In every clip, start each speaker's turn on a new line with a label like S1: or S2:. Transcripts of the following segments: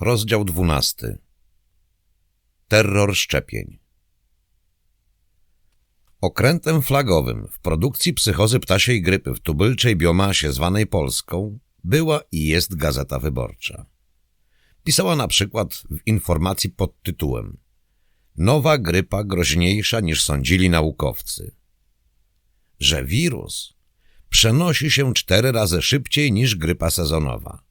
S1: Rozdział 12. Terror szczepień. Okrętem flagowym w produkcji psychozy ptasiej grypy w tubylczej biomasie zwanej Polską była i jest Gazeta Wyborcza. Pisała na przykład w informacji pod tytułem Nowa grypa groźniejsza niż sądzili naukowcy. Że wirus przenosi się cztery razy szybciej niż grypa sezonowa.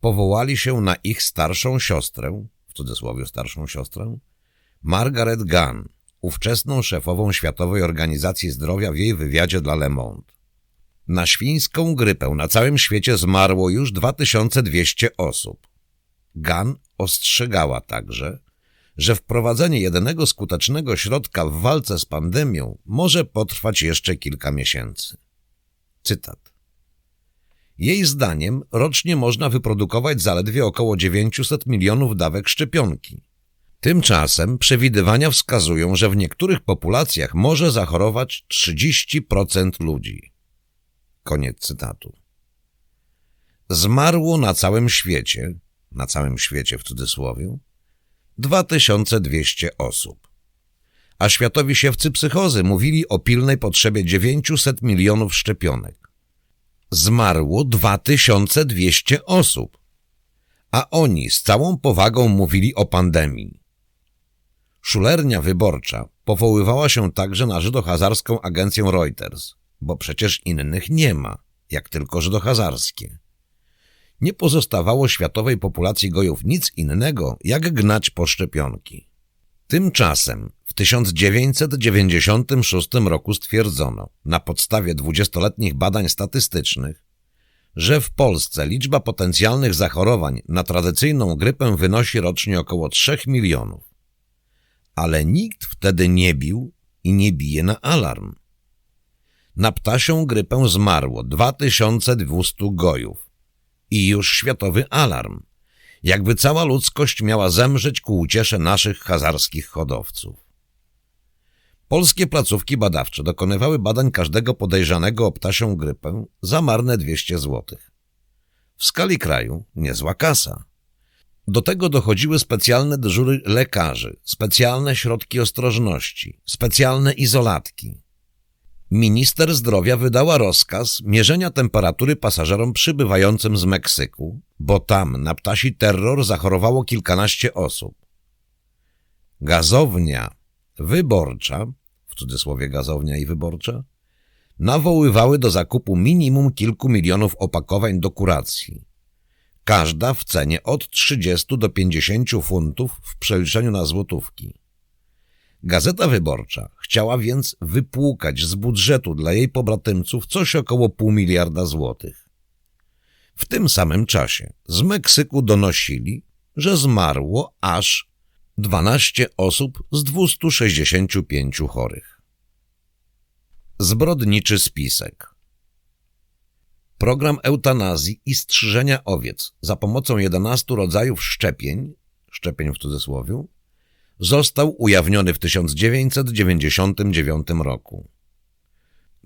S1: Powołali się na ich starszą siostrę, w cudzysłowie starszą siostrę, Margaret Gunn, ówczesną szefową Światowej Organizacji Zdrowia w jej wywiadzie dla Le Monde. Na świńską grypę na całym świecie zmarło już 2200 osób. Gunn ostrzegała także, że wprowadzenie jedynego skutecznego środka w walce z pandemią może potrwać jeszcze kilka miesięcy. Cytat. Jej zdaniem rocznie można wyprodukować zaledwie około 900 milionów dawek szczepionki. Tymczasem przewidywania wskazują, że w niektórych populacjach może zachorować 30% ludzi. Koniec cytatu. Zmarło na całym świecie, na całym świecie w cudzysłowie, 2200 osób. A światowi siewcy psychozy mówili o pilnej potrzebie 900 milionów szczepionek. Zmarło 2200 osób. A oni z całą powagą mówili o pandemii. Szulernia wyborcza powoływała się także na żydohazarską agencję Reuters, bo przecież innych nie ma, jak tylko żydohazarskie nie pozostawało światowej populacji gojów nic innego, jak gnać po szczepionki. Tymczasem 1996 roku stwierdzono, na podstawie dwudziestoletnich badań statystycznych, że w Polsce liczba potencjalnych zachorowań na tradycyjną grypę wynosi rocznie około 3 milionów. Ale nikt wtedy nie bił i nie bije na alarm. Na ptasią grypę zmarło 2200 gojów i już światowy alarm. Jakby cała ludzkość miała zemrzeć ku uciesze naszych hazarskich hodowców. Polskie placówki badawcze dokonywały badań każdego podejrzanego o ptasią grypę za marne 200 złotych. W skali kraju niezła kasa. Do tego dochodziły specjalne dyżury lekarzy, specjalne środki ostrożności, specjalne izolatki. Minister zdrowia wydała rozkaz mierzenia temperatury pasażerom przybywającym z Meksyku, bo tam na ptasi terror zachorowało kilkanaście osób. Gazownia wyborcza, cudzysłowie gazownia i wyborcza, nawoływały do zakupu minimum kilku milionów opakowań do kuracji. Każda w cenie od 30 do 50 funtów w przeliczeniu na złotówki. Gazeta Wyborcza chciała więc wypłukać z budżetu dla jej pobratymców coś około pół miliarda złotych. W tym samym czasie z Meksyku donosili, że zmarło aż 12 osób z 265 chorych. Zbrodniczy spisek Program eutanazji i strzyżenia owiec za pomocą 11 rodzajów szczepień, szczepień w cudzysłowie, został ujawniony w 1999 roku.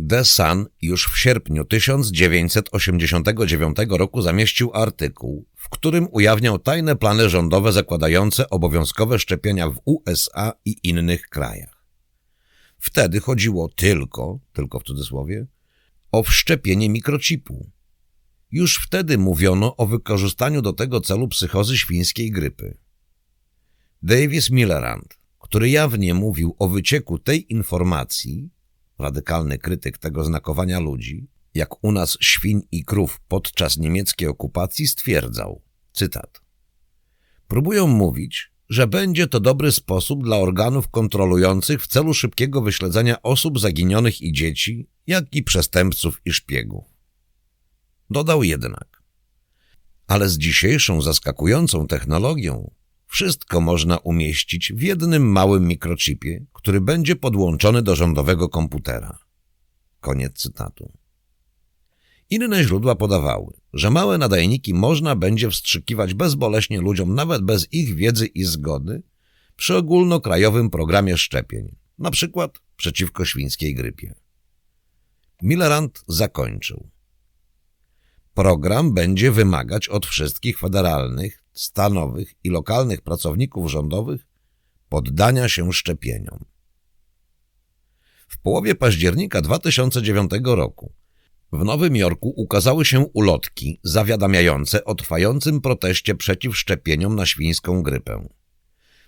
S1: The Sun już w sierpniu 1989 roku zamieścił artykuł, w którym ujawniał tajne plany rządowe zakładające obowiązkowe szczepienia w USA i innych krajach. Wtedy chodziło tylko, tylko w cudzysłowie, o wszczepienie mikrochipu. Już wtedy mówiono o wykorzystaniu do tego celu psychozy świńskiej grypy. Davis Millerand, który jawnie mówił o wycieku tej informacji, radykalny krytyk tego znakowania ludzi, jak u nas świń i krów podczas niemieckiej okupacji, stwierdzał, cytat, Próbują mówić, że będzie to dobry sposób dla organów kontrolujących w celu szybkiego wyśledzenia osób zaginionych i dzieci, jak i przestępców i szpiegów. Dodał jednak, ale z dzisiejszą zaskakującą technologią wszystko można umieścić w jednym małym mikrochipie, który będzie podłączony do rządowego komputera. Koniec cytatu. Inne źródła podawały, że małe nadajniki można będzie wstrzykiwać bezboleśnie ludziom nawet bez ich wiedzy i zgody przy ogólnokrajowym programie szczepień, na przykład przeciwko świńskiej grypie. Millerand zakończył. Program będzie wymagać od wszystkich federalnych, stanowych i lokalnych pracowników rządowych poddania się szczepieniom. W połowie października 2009 roku w Nowym Jorku ukazały się ulotki zawiadamiające o trwającym proteście przeciw szczepieniom na świńską grypę.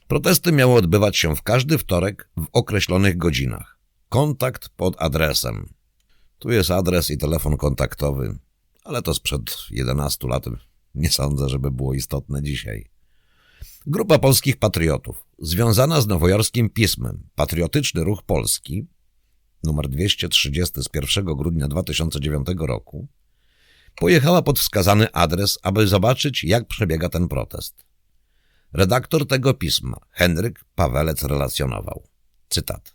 S1: Protesty miały odbywać się w każdy wtorek w określonych godzinach. Kontakt pod adresem. Tu jest adres i telefon kontaktowy, ale to sprzed 11 lat. Nie sądzę, żeby było istotne dzisiaj. Grupa polskich patriotów, związana z nowojorskim pismem Patriotyczny Ruch Polski, numer 230 z 1 grudnia 2009 roku, pojechała pod wskazany adres, aby zobaczyć, jak przebiega ten protest. Redaktor tego pisma, Henryk Pawelec, relacjonował. Cytat.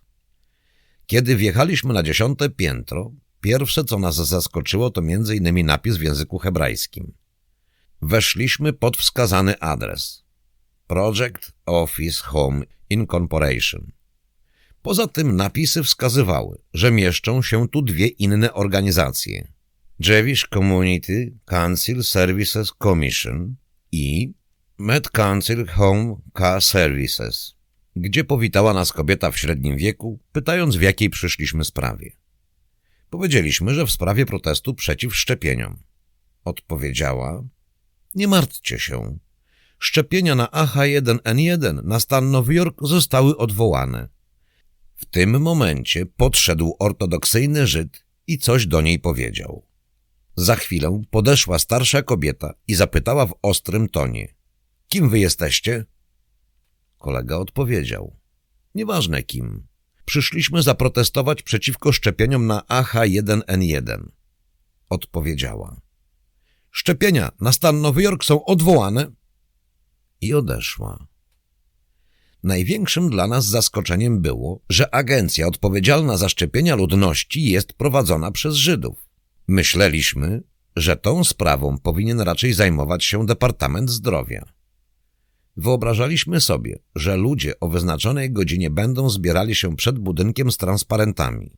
S1: Kiedy wjechaliśmy na dziesiąte piętro, pierwsze, co nas zaskoczyło, to między innymi napis w języku hebrajskim. Weszliśmy pod wskazany adres. Project Office Home Incorporation. Poza tym napisy wskazywały, że mieszczą się tu dwie inne organizacje. Jewish Community Council Services Commission i Med Council Home Car Services, gdzie powitała nas kobieta w średnim wieku, pytając w jakiej przyszliśmy sprawie. Powiedzieliśmy, że w sprawie protestu przeciw szczepieniom. Odpowiedziała, nie martwcie się. Szczepienia na AH1N1 na stan Nowy Jork zostały odwołane. W tym momencie podszedł ortodoksyjny Żyd i coś do niej powiedział. Za chwilę podeszła starsza kobieta i zapytała w ostrym tonie. Kim wy jesteście? Kolega odpowiedział. Nieważne kim. Przyszliśmy zaprotestować przeciwko szczepieniom na AH1N1. Odpowiedziała. Szczepienia na stan Nowy Jork są odwołane. I odeszła. Największym dla nas zaskoczeniem było, że agencja odpowiedzialna za szczepienia ludności jest prowadzona przez Żydów. Myśleliśmy, że tą sprawą powinien raczej zajmować się Departament Zdrowia. Wyobrażaliśmy sobie, że ludzie o wyznaczonej godzinie będą zbierali się przed budynkiem z transparentami.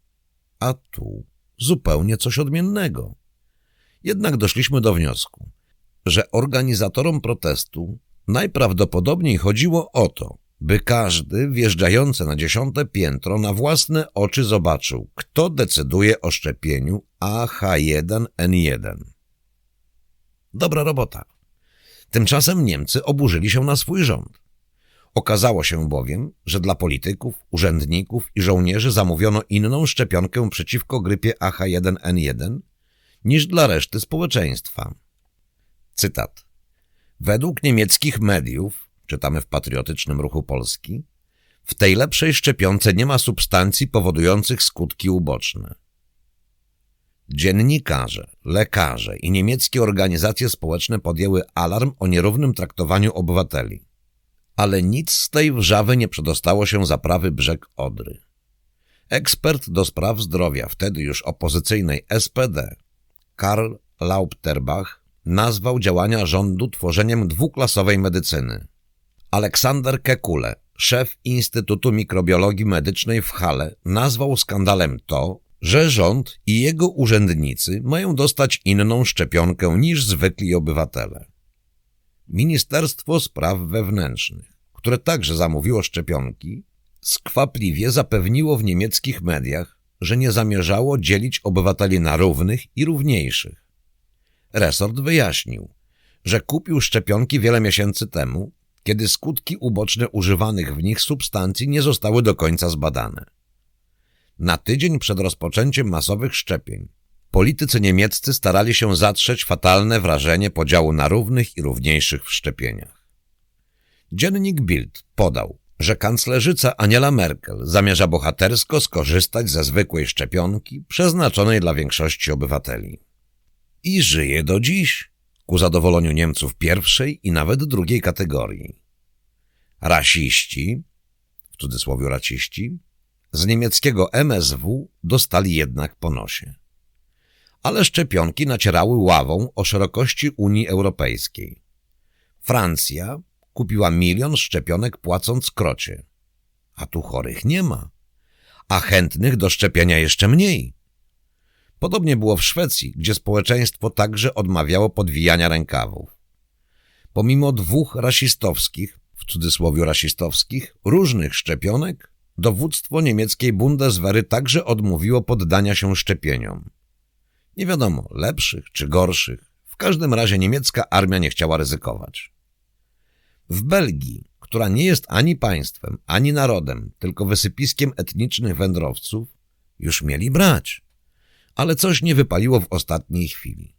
S1: A tu zupełnie coś odmiennego. Jednak doszliśmy do wniosku, że organizatorom protestu najprawdopodobniej chodziło o to, by każdy wjeżdżający na dziesiąte piętro na własne oczy zobaczył, kto decyduje o szczepieniu AH1N1. Dobra robota. Tymczasem Niemcy oburzyli się na swój rząd. Okazało się bowiem, że dla polityków, urzędników i żołnierzy zamówiono inną szczepionkę przeciwko grypie AH1N1 niż dla reszty społeczeństwa. Cytat. Według niemieckich mediów czytamy w Patriotycznym Ruchu Polski, w tej lepszej szczepionce nie ma substancji powodujących skutki uboczne. Dziennikarze, lekarze i niemieckie organizacje społeczne podjęły alarm o nierównym traktowaniu obywateli. Ale nic z tej wrzawy nie przedostało się za prawy brzeg Odry. Ekspert do spraw zdrowia, wtedy już opozycyjnej SPD, Karl Lauterbach, nazwał działania rządu tworzeniem dwuklasowej medycyny. Aleksander Kekule, szef Instytutu Mikrobiologii Medycznej w Hale, nazwał skandalem to, że rząd i jego urzędnicy mają dostać inną szczepionkę niż zwykli obywatele. Ministerstwo Spraw Wewnętrznych, które także zamówiło szczepionki, skwapliwie zapewniło w niemieckich mediach, że nie zamierzało dzielić obywateli na równych i równiejszych. Resort wyjaśnił, że kupił szczepionki wiele miesięcy temu kiedy skutki uboczne używanych w nich substancji nie zostały do końca zbadane. Na tydzień przed rozpoczęciem masowych szczepień politycy niemieccy starali się zatrzeć fatalne wrażenie podziału na równych i równiejszych w szczepieniach. Dziennik Bild podał, że kanclerzyca Aniela Merkel zamierza bohatersko skorzystać ze zwykłej szczepionki przeznaczonej dla większości obywateli. I żyje do dziś ku zadowoleniu Niemców pierwszej i nawet drugiej kategorii. Rasiści, w cudzysłowie raciści, z niemieckiego MSW dostali jednak po nosie. Ale szczepionki nacierały ławą o szerokości Unii Europejskiej. Francja kupiła milion szczepionek płacąc krocie. A tu chorych nie ma. A chętnych do szczepienia jeszcze mniej. Podobnie było w Szwecji, gdzie społeczeństwo także odmawiało podwijania rękawów. pomimo dwóch rasistowskich, w cudzysłowie rasistowskich, różnych szczepionek, dowództwo niemieckiej Bundeswehry także odmówiło poddania się szczepieniom. Nie wiadomo, lepszych czy gorszych, w każdym razie niemiecka armia nie chciała ryzykować. W Belgii, która nie jest ani państwem, ani narodem, tylko wysypiskiem etnicznych wędrowców, już mieli brać. Ale coś nie wypaliło w ostatniej chwili.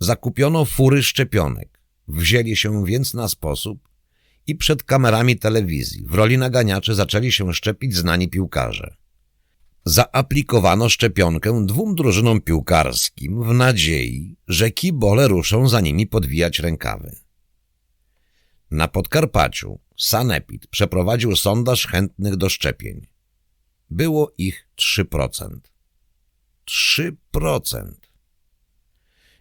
S1: Zakupiono fury szczepionek, wzięli się więc na sposób i przed kamerami telewizji w roli naganiaczy zaczęli się szczepić znani piłkarze. Zaaplikowano szczepionkę dwóm drużynom piłkarskim w nadziei, że kibole ruszą za nimi podwijać rękawy. Na Podkarpaciu Sanepid przeprowadził sondaż chętnych do szczepień. Było ich 3%. 3%.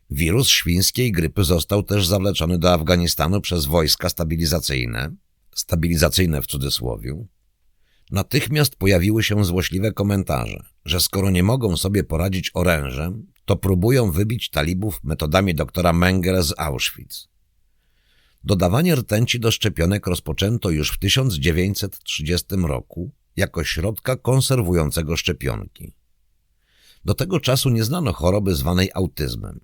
S1: Wirus świńskiej grypy został też zawleczony do Afganistanu przez wojska stabilizacyjne, stabilizacyjne w cudzysłowie. Natychmiast pojawiły się złośliwe komentarze, że skoro nie mogą sobie poradzić orężem, to próbują wybić talibów metodami doktora Mengele z Auschwitz. Dodawanie rtęci do szczepionek rozpoczęto już w 1930 roku jako środka konserwującego szczepionki. Do tego czasu nie znano choroby zwanej autyzmem.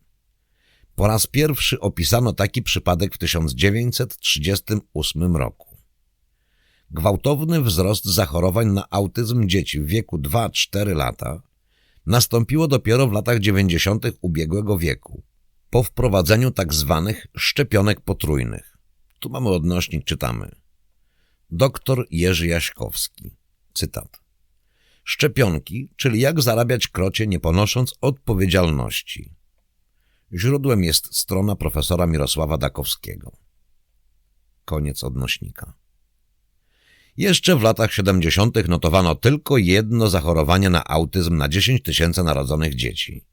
S1: Po raz pierwszy opisano taki przypadek w 1938 roku. Gwałtowny wzrost zachorowań na autyzm dzieci w wieku 2-4 lata nastąpiło dopiero w latach 90. ubiegłego wieku, po wprowadzeniu tak zwanych szczepionek potrójnych. Tu mamy odnośnik, czytamy. Doktor Jerzy Jaśkowski. Cytat. Szczepionki, czyli jak zarabiać krocie nie ponosząc odpowiedzialności. Źródłem jest strona profesora Mirosława Dakowskiego. Koniec odnośnika. Jeszcze w latach 70. notowano tylko jedno zachorowanie na autyzm na 10 tysięcy narodzonych dzieci.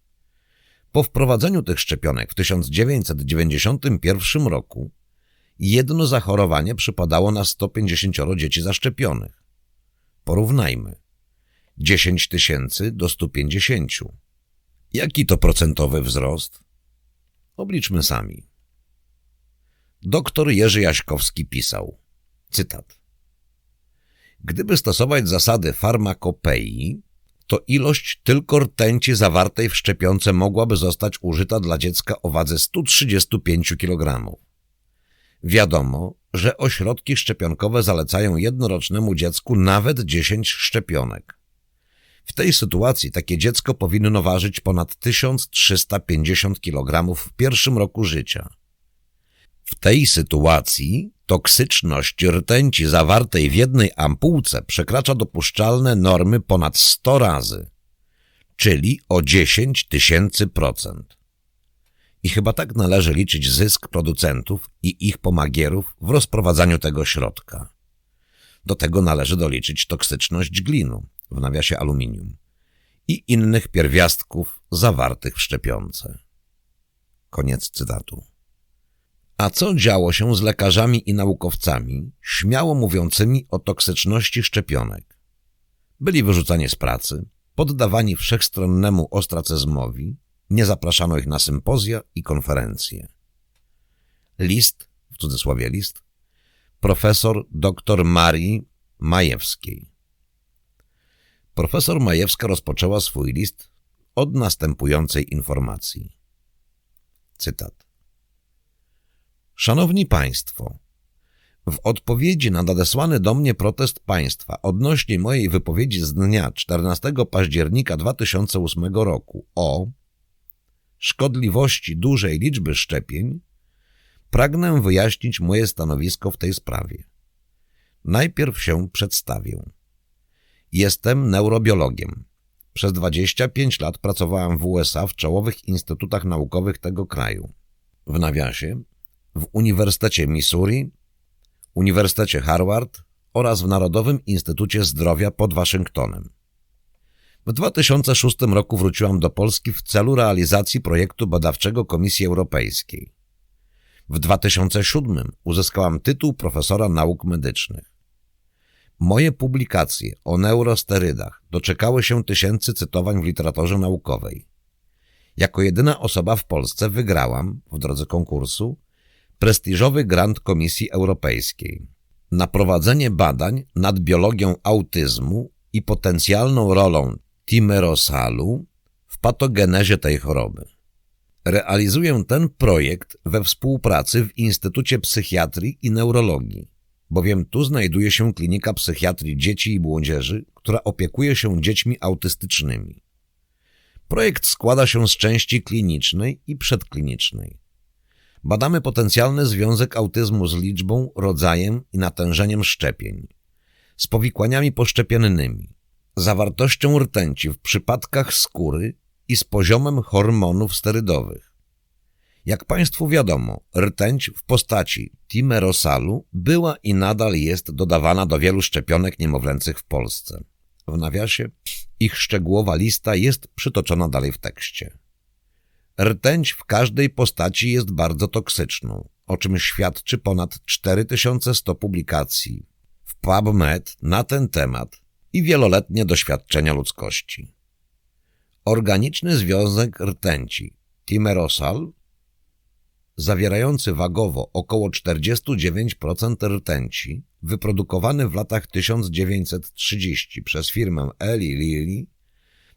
S1: Po wprowadzeniu tych szczepionek w 1991 roku jedno zachorowanie przypadało na 150 dzieci zaszczepionych. Porównajmy. 10 tysięcy do 150. Jaki to procentowy wzrost? Obliczmy sami. Doktor Jerzy Jaśkowski pisał, cytat, Gdyby stosować zasady farmakopei, to ilość tylko rtęci zawartej w szczepionce mogłaby zostać użyta dla dziecka o wadze 135 kg. Wiadomo, że ośrodki szczepionkowe zalecają jednorocznemu dziecku nawet 10 szczepionek. W tej sytuacji takie dziecko powinno ważyć ponad 1350 kg w pierwszym roku życia. W tej sytuacji toksyczność rtęci zawartej w jednej ampułce przekracza dopuszczalne normy ponad 100 razy, czyli o 10 tysięcy procent. I chyba tak należy liczyć zysk producentów i ich pomagierów w rozprowadzaniu tego środka. Do tego należy doliczyć toksyczność glinu, w nawiasie aluminium, i innych pierwiastków zawartych w szczepionce. Koniec cytatu. A co działo się z lekarzami i naukowcami, śmiało mówiącymi o toksyczności szczepionek? Byli wyrzucani z pracy, poddawani wszechstronnemu ostracyzmowi, nie zapraszano ich na sympozja i konferencje. List, w cudzysłowie list, profesor dr Marii Majewskiej. Profesor Majewska rozpoczęła swój list od następującej informacji. Cytat. Szanowni Państwo, w odpowiedzi na nadesłany do mnie protest państwa odnośnie mojej wypowiedzi z dnia 14 października 2008 roku o szkodliwości dużej liczby szczepień, pragnę wyjaśnić moje stanowisko w tej sprawie. Najpierw się przedstawię. Jestem neurobiologiem. Przez 25 lat pracowałem w USA w czołowych instytutach naukowych tego kraju. W nawiasie w Uniwersytecie Missouri, Uniwersytecie Harvard oraz w Narodowym Instytucie Zdrowia pod Waszyngtonem. W 2006 roku wróciłam do Polski w celu realizacji projektu badawczego Komisji Europejskiej. W 2007 uzyskałam tytuł profesora nauk medycznych. Moje publikacje o neurosterydach doczekały się tysięcy cytowań w literaturze naukowej. Jako jedyna osoba w Polsce wygrałam, w drodze konkursu, prestiżowy grant Komisji Europejskiej na prowadzenie badań nad biologią autyzmu i potencjalną rolą timerosalu w patogenezie tej choroby. Realizuję ten projekt we współpracy w Instytucie Psychiatrii i Neurologii, bowiem tu znajduje się klinika psychiatrii dzieci i młodzieży, która opiekuje się dziećmi autystycznymi. Projekt składa się z części klinicznej i przedklinicznej. Badamy potencjalny związek autyzmu z liczbą, rodzajem i natężeniem szczepień, z powikłaniami poszczepiennymi, zawartością rtęci w przypadkach skóry i z poziomem hormonów sterydowych. Jak Państwu wiadomo, rtęć w postaci timerosalu była i nadal jest dodawana do wielu szczepionek niemowlęcych w Polsce. W nawiasie ich szczegółowa lista jest przytoczona dalej w tekście. Rtęć w każdej postaci jest bardzo toksyczną, o czym świadczy ponad 4100 publikacji w PubMed na ten temat i wieloletnie doświadczenia ludzkości. Organiczny związek rtęci timerosal, zawierający wagowo około 49% rtęci, wyprodukowany w latach 1930 przez firmę Eli Lilly,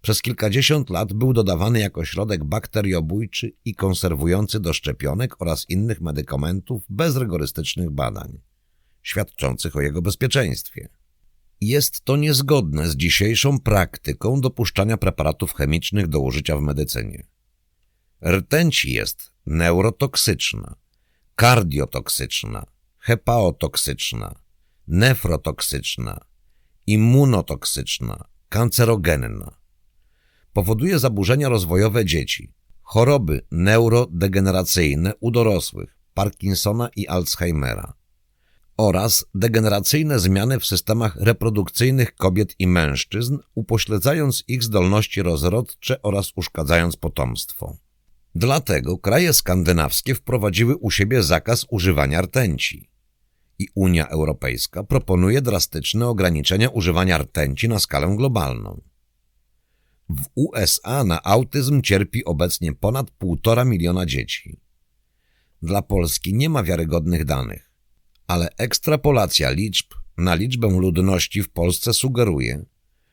S1: przez kilkadziesiąt lat był dodawany jako środek bakteriobójczy i konserwujący do szczepionek oraz innych medykamentów bez rygorystycznych badań, świadczących o jego bezpieczeństwie. Jest to niezgodne z dzisiejszą praktyką dopuszczania preparatów chemicznych do użycia w medycynie. Rtęć jest neurotoksyczna, kardiotoksyczna, hepaotoksyczna, nefrotoksyczna, immunotoksyczna, kancerogenna. Powoduje zaburzenia rozwojowe dzieci, choroby neurodegeneracyjne u dorosłych, Parkinsona i Alzheimera oraz degeneracyjne zmiany w systemach reprodukcyjnych kobiet i mężczyzn, upośledzając ich zdolności rozrodcze oraz uszkadzając potomstwo. Dlatego kraje skandynawskie wprowadziły u siebie zakaz używania rtęci i Unia Europejska proponuje drastyczne ograniczenia używania rtęci na skalę globalną. W USA na autyzm cierpi obecnie ponad półtora miliona dzieci. Dla Polski nie ma wiarygodnych danych, ale ekstrapolacja liczb na liczbę ludności w Polsce sugeruje,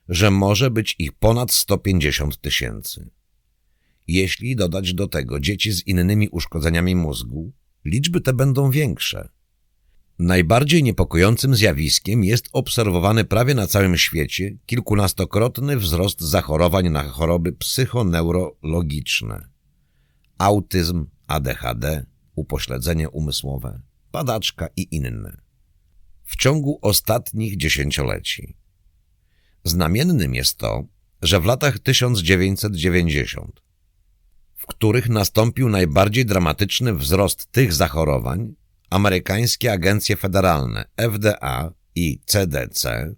S1: że może być ich ponad 150 tysięcy. Jeśli dodać do tego dzieci z innymi uszkodzeniami mózgu, liczby te będą większe. Najbardziej niepokojącym zjawiskiem jest obserwowany prawie na całym świecie kilkunastokrotny wzrost zachorowań na choroby psychoneurologiczne. Autyzm, ADHD, upośledzenie umysłowe, padaczka i inne. W ciągu ostatnich dziesięcioleci. Znamiennym jest to, że w latach 1990, w których nastąpił najbardziej dramatyczny wzrost tych zachorowań, amerykańskie agencje federalne FDA i CDC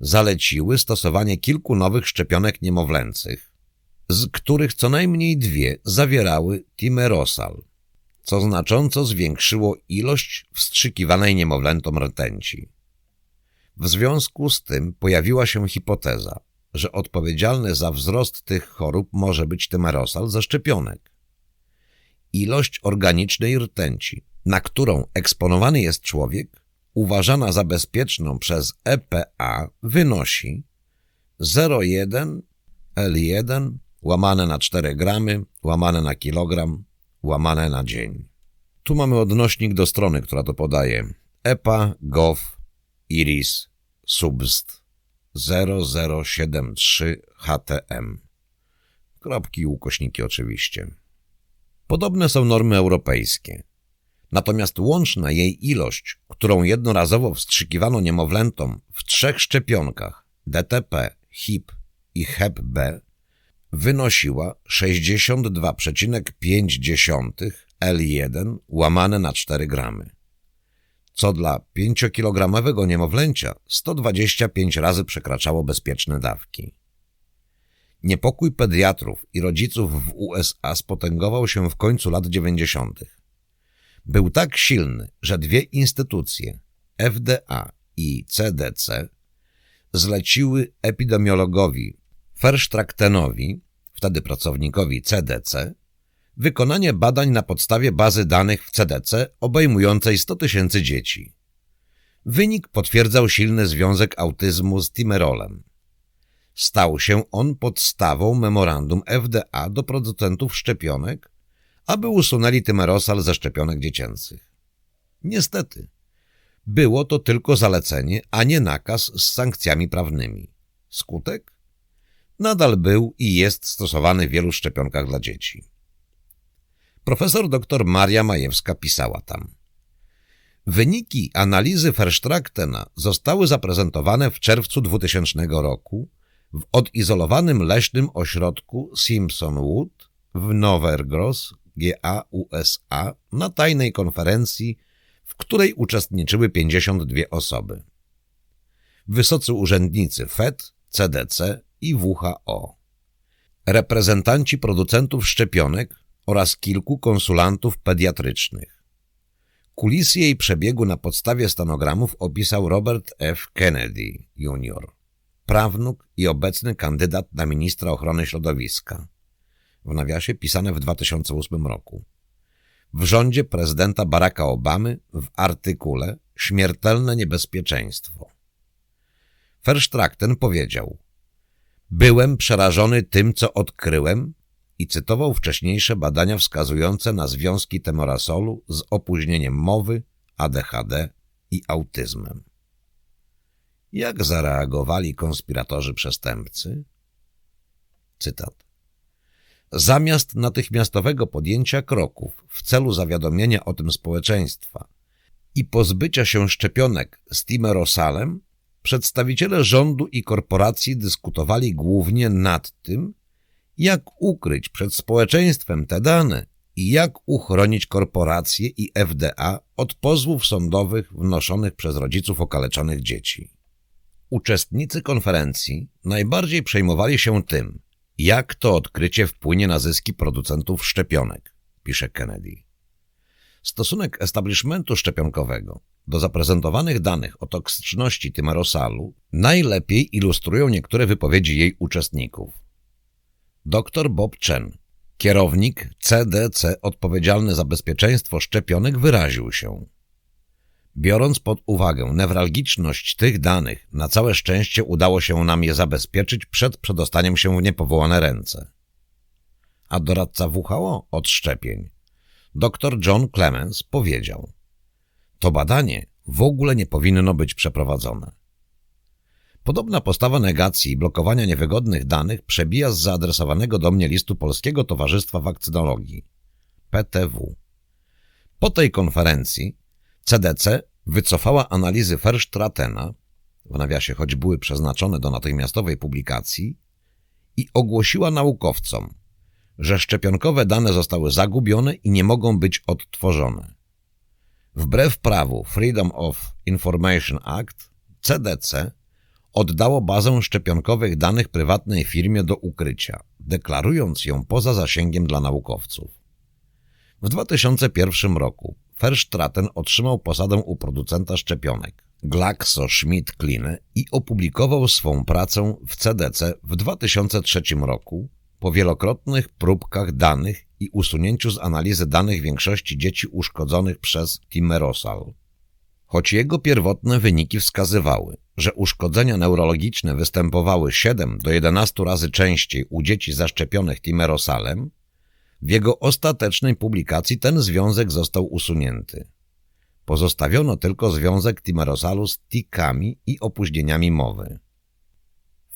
S1: zaleciły stosowanie kilku nowych szczepionek niemowlęcych, z których co najmniej dwie zawierały timerosal, co znacząco zwiększyło ilość wstrzykiwanej niemowlętom rtęci. W związku z tym pojawiła się hipoteza, że odpowiedzialny za wzrost tych chorób może być timerosal ze szczepionek. Ilość organicznej rtęci na którą eksponowany jest człowiek, uważana za bezpieczną przez EPA, wynosi 0,1 L1 łamane na 4 gramy, łamane na kilogram, łamane na dzień. Tu mamy odnośnik do strony, która to podaje. EPA, GOV, IRIS, SUBST 0073 HTM. Kropki i ukośniki oczywiście. Podobne są normy europejskie. Natomiast łączna jej ilość, którą jednorazowo wstrzykiwano niemowlętom w trzech szczepionkach DTP, HIP i HEP-B wynosiła 62,5 L1 łamane na 4 gramy, co dla 5-kilogramowego niemowlęcia 125 razy przekraczało bezpieczne dawki. Niepokój pediatrów i rodziców w USA spotęgował się w końcu lat 90 był tak silny, że dwie instytucje, FDA i CDC, zleciły epidemiologowi Fersztraktenowi, wtedy pracownikowi CDC, wykonanie badań na podstawie bazy danych w CDC obejmującej 100 tysięcy dzieci. Wynik potwierdzał silny związek autyzmu z timerolem. Stał się on podstawą memorandum FDA do producentów szczepionek, aby usunęli tymerosal ze szczepionek dziecięcych. Niestety, było to tylko zalecenie, a nie nakaz z sankcjami prawnymi. Skutek? Nadal był i jest stosowany w wielu szczepionkach dla dzieci. Profesor dr Maria Majewska pisała tam. Wyniki analizy Verstrachtena zostały zaprezentowane w czerwcu 2000 roku w odizolowanym leśnym ośrodku Simpson Wood w Novergross, GA USA na tajnej konferencji, w której uczestniczyły 52 osoby. Wysocy urzędnicy FED, CDC i WHO. Reprezentanci producentów szczepionek oraz kilku konsulantów pediatrycznych. Kulisy jej przebiegu na podstawie stanogramów opisał Robert F. Kennedy Jr., prawnuk i obecny kandydat na ministra ochrony środowiska. W nawiasie pisane w 2008 roku. W rządzie prezydenta Baracka Obamy w artykule Śmiertelne niebezpieczeństwo. Verstrachten powiedział Byłem przerażony tym, co odkryłem i cytował wcześniejsze badania wskazujące na związki temorasolu z opóźnieniem mowy, ADHD i autyzmem. Jak zareagowali konspiratorzy przestępcy? Cytat. Zamiast natychmiastowego podjęcia kroków w celu zawiadomienia o tym społeczeństwa i pozbycia się szczepionek z timerosalem, przedstawiciele rządu i korporacji dyskutowali głównie nad tym, jak ukryć przed społeczeństwem te dane i jak uchronić korporacje i FDA od pozwów sądowych wnoszonych przez rodziców okaleczonych dzieci. Uczestnicy konferencji najbardziej przejmowali się tym, jak to odkrycie wpłynie na zyski producentów szczepionek, pisze Kennedy. Stosunek establishmentu szczepionkowego do zaprezentowanych danych o toksyczności tymerosalu najlepiej ilustrują niektóre wypowiedzi jej uczestników. Dr Bob Chen, kierownik CDC odpowiedzialny za bezpieczeństwo szczepionek, wyraził się. Biorąc pod uwagę newralgiczność tych danych, na całe szczęście udało się nam je zabezpieczyć przed przedostaniem się w niepowołane ręce. A doradca WHO od szczepień, dr John Clemens, powiedział To badanie w ogóle nie powinno być przeprowadzone. Podobna postawa negacji i blokowania niewygodnych danych przebija z zaadresowanego do mnie listu Polskiego Towarzystwa Wakcynologii, PTW. Po tej konferencji CDC wycofała analizy Verstratena, w nawiasie choć były przeznaczone do natychmiastowej publikacji, i ogłosiła naukowcom, że szczepionkowe dane zostały zagubione i nie mogą być odtworzone. Wbrew prawu Freedom of Information Act, CDC oddało bazę szczepionkowych danych prywatnej firmie do ukrycia, deklarując ją poza zasięgiem dla naukowców. W 2001 roku Verstraten otrzymał posadę u producenta szczepionek GlaxoSmithKline i opublikował swą pracę w CDC w 2003 roku po wielokrotnych próbkach danych i usunięciu z analizy danych większości dzieci uszkodzonych przez timerosal. Choć jego pierwotne wyniki wskazywały, że uszkodzenia neurologiczne występowały 7 do 11 razy częściej u dzieci zaszczepionych timerosalem, w jego ostatecznej publikacji ten związek został usunięty. Pozostawiono tylko związek timerosalu z tikami i opóźnieniami mowy.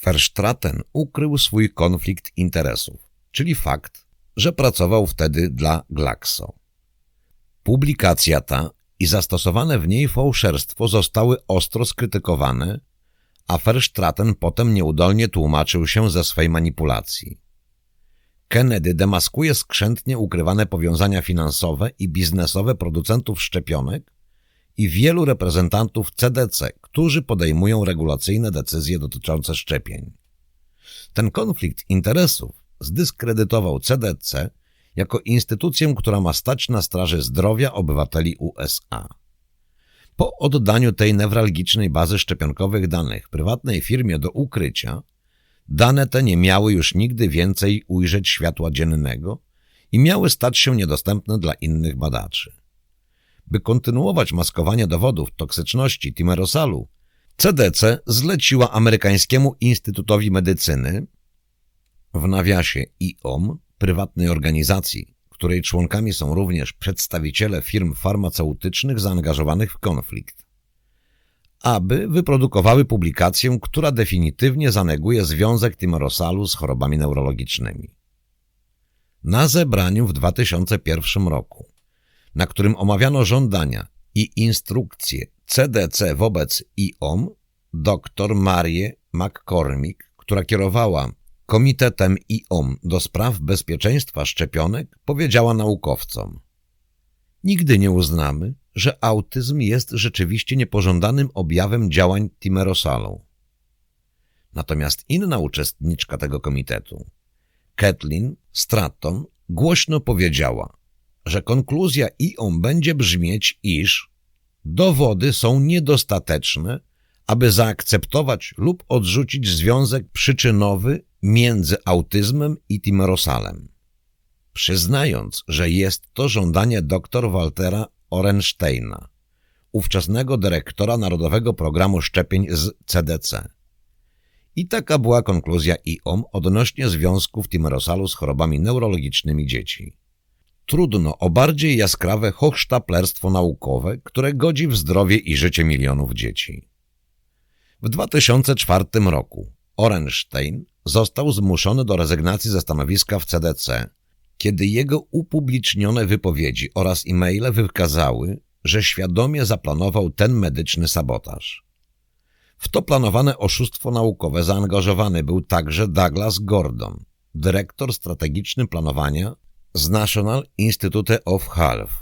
S1: Verstraten ukrył swój konflikt interesów, czyli fakt, że pracował wtedy dla Glaxo. Publikacja ta i zastosowane w niej fałszerstwo zostały ostro skrytykowane, a Verstraten potem nieudolnie tłumaczył się ze swej manipulacji. Kennedy demaskuje skrzętnie ukrywane powiązania finansowe i biznesowe producentów szczepionek i wielu reprezentantów CDC, którzy podejmują regulacyjne decyzje dotyczące szczepień. Ten konflikt interesów zdyskredytował CDC jako instytucję, która ma stać na straży zdrowia obywateli USA. Po oddaniu tej newralgicznej bazy szczepionkowych danych prywatnej firmie do ukrycia, dane te nie miały już nigdy więcej ujrzeć światła dziennego i miały stać się niedostępne dla innych badaczy. By kontynuować maskowanie dowodów toksyczności timerosalu, CDC zleciła amerykańskiemu Instytutowi Medycyny, w nawiasie IOM, prywatnej organizacji, której członkami są również przedstawiciele firm farmaceutycznych zaangażowanych w konflikt, aby wyprodukowały publikację, która definitywnie zaneguje związek timerosalu z chorobami neurologicznymi. Na zebraniu w 2001 roku, na którym omawiano żądania i instrukcje CDC wobec IOM, dr Marię McCormick, która kierowała Komitetem IOM do spraw bezpieczeństwa szczepionek, powiedziała naukowcom Nigdy nie uznamy, że autyzm jest rzeczywiście niepożądanym objawem działań timerosalu. Natomiast inna uczestniczka tego komitetu, Kathleen Stratton, głośno powiedziała, że konkluzja IOM będzie brzmieć, iż dowody są niedostateczne, aby zaakceptować lub odrzucić związek przyczynowy między autyzmem i timerosalem. Przyznając, że jest to żądanie dr Waltera Orensteina, ówczesnego dyrektora Narodowego Programu Szczepień z CDC. I taka była konkluzja IOM odnośnie związków timerosalu z chorobami neurologicznymi dzieci. Trudno o bardziej jaskrawe hochsztaplerstwo naukowe, które godzi w zdrowie i życie milionów dzieci. W 2004 roku Orenstein został zmuszony do rezygnacji ze stanowiska w CDC, kiedy jego upublicznione wypowiedzi oraz e-maile wykazały, że świadomie zaplanował ten medyczny sabotaż. W to planowane oszustwo naukowe zaangażowany był także Douglas Gordon, dyrektor strategiczny planowania z National Institute of Health,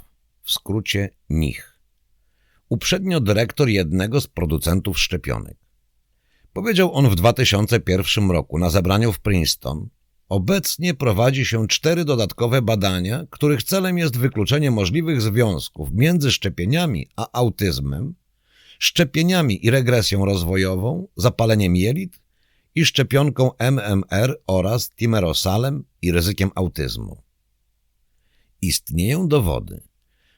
S1: w skrócie NIH. Uprzednio dyrektor jednego z producentów szczepionek. Powiedział on w 2001 roku na zebraniu w Princeton, Obecnie prowadzi się cztery dodatkowe badania, których celem jest wykluczenie możliwych związków między szczepieniami a autyzmem, szczepieniami i regresją rozwojową, zapaleniem jelit i szczepionką MMR oraz timerosalem i ryzykiem autyzmu. Istnieją dowody,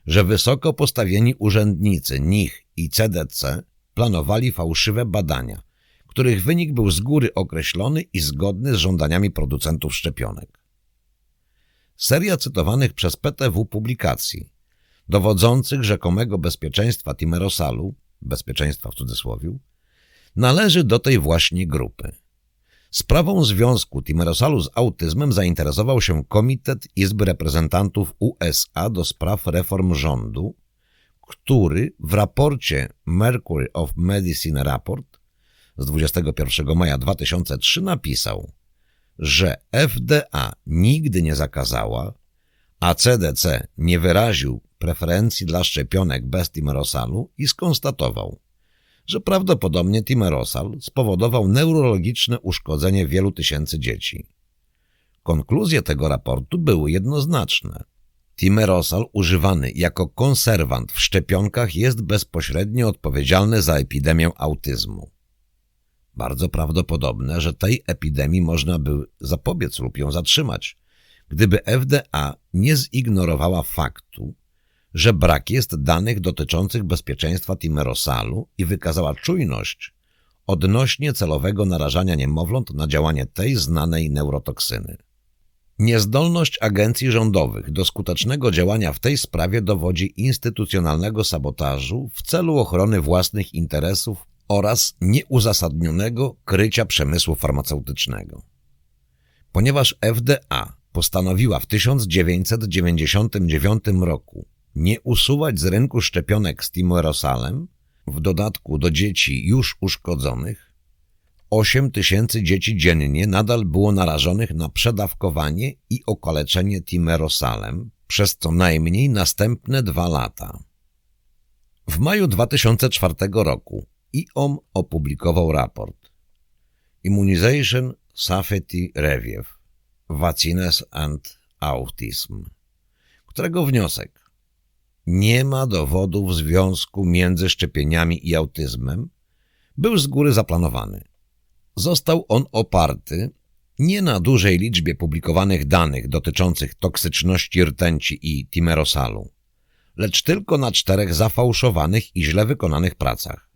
S1: że wysoko postawieni urzędnicy NIH i CDC planowali fałszywe badania – których wynik był z góry określony i zgodny z żądaniami producentów szczepionek. Seria cytowanych przez PTW publikacji, dowodzących rzekomego bezpieczeństwa timerosalu, bezpieczeństwa w cudzysłowie, należy do tej właśnie grupy. Sprawą związku timerosalu z autyzmem zainteresował się Komitet Izby Reprezentantów USA do spraw reform rządu, który w raporcie Mercury of Medicine Report z 21 maja 2003 napisał, że FDA nigdy nie zakazała, a CDC nie wyraził preferencji dla szczepionek bez timerosalu i skonstatował, że prawdopodobnie timerosal spowodował neurologiczne uszkodzenie wielu tysięcy dzieci. Konkluzje tego raportu były jednoznaczne. Timerosal używany jako konserwant w szczepionkach jest bezpośrednio odpowiedzialny za epidemię autyzmu. Bardzo prawdopodobne, że tej epidemii można by zapobiec lub ją zatrzymać, gdyby FDA nie zignorowała faktu, że brak jest danych dotyczących bezpieczeństwa timerosalu i wykazała czujność odnośnie celowego narażania niemowląt na działanie tej znanej neurotoksyny. Niezdolność agencji rządowych do skutecznego działania w tej sprawie dowodzi instytucjonalnego sabotażu w celu ochrony własnych interesów oraz nieuzasadnionego krycia przemysłu farmaceutycznego. Ponieważ FDA postanowiła w 1999 roku nie usuwać z rynku szczepionek z timoerosalem, w dodatku do dzieci już uszkodzonych, 8 tysięcy dzieci dziennie nadal było narażonych na przedawkowanie i okaleczenie timerosalem przez co najmniej następne dwa lata. W maju 2004 roku IOM opublikował raport Immunization Safety Review Vaccines and Autism, którego wniosek nie ma dowodów związku między szczepieniami i autyzmem był z góry zaplanowany. Został on oparty Nie na dużej liczbie publikowanych danych dotyczących toksyczności rtęci i timerosalu, lecz tylko na czterech zafałszowanych i źle wykonanych pracach.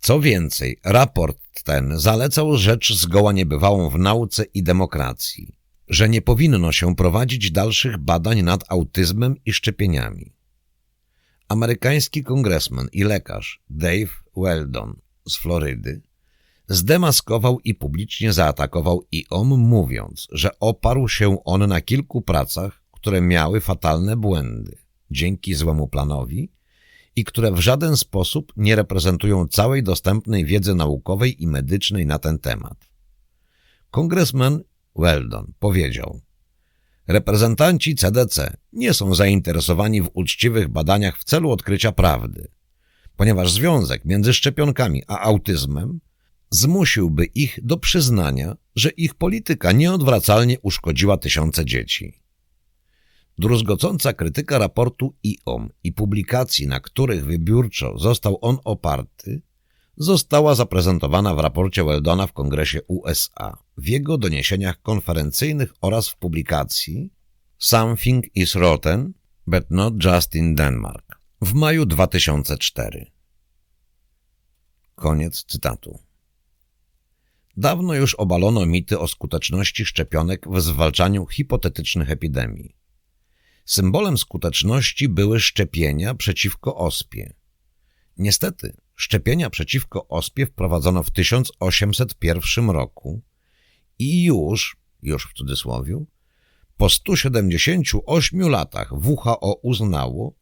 S1: Co więcej, raport ten zalecał rzecz zgoła niebywałą w nauce i demokracji, że nie powinno się prowadzić dalszych badań nad autyzmem i szczepieniami. Amerykański kongresmen i lekarz Dave Weldon z Florydy zdemaskował i publicznie zaatakował IOM, mówiąc, że oparł się on na kilku pracach, które miały fatalne błędy dzięki złemu planowi i które w żaden sposób nie reprezentują całej dostępnej wiedzy naukowej i medycznej na ten temat. Kongresman Weldon powiedział Reprezentanci CDC nie są zainteresowani w uczciwych badaniach w celu odkrycia prawdy, ponieważ związek między szczepionkami a autyzmem zmusiłby ich do przyznania, że ich polityka nieodwracalnie uszkodziła tysiące dzieci. Druzgocąca krytyka raportu IOM i publikacji, na których wybiórczo został on oparty, została zaprezentowana w raporcie Weldona w Kongresie USA, w jego doniesieniach konferencyjnych oraz w publikacji Something is Rotten, but not just in Denmark w maju 2004. Koniec cytatu. Dawno już obalono mity o skuteczności szczepionek w zwalczaniu hipotetycznych epidemii. Symbolem skuteczności były szczepienia przeciwko ospie. Niestety, szczepienia przeciwko ospie wprowadzono w 1801 roku i już, już w cudzysłowie, po 178 latach WHO uznało,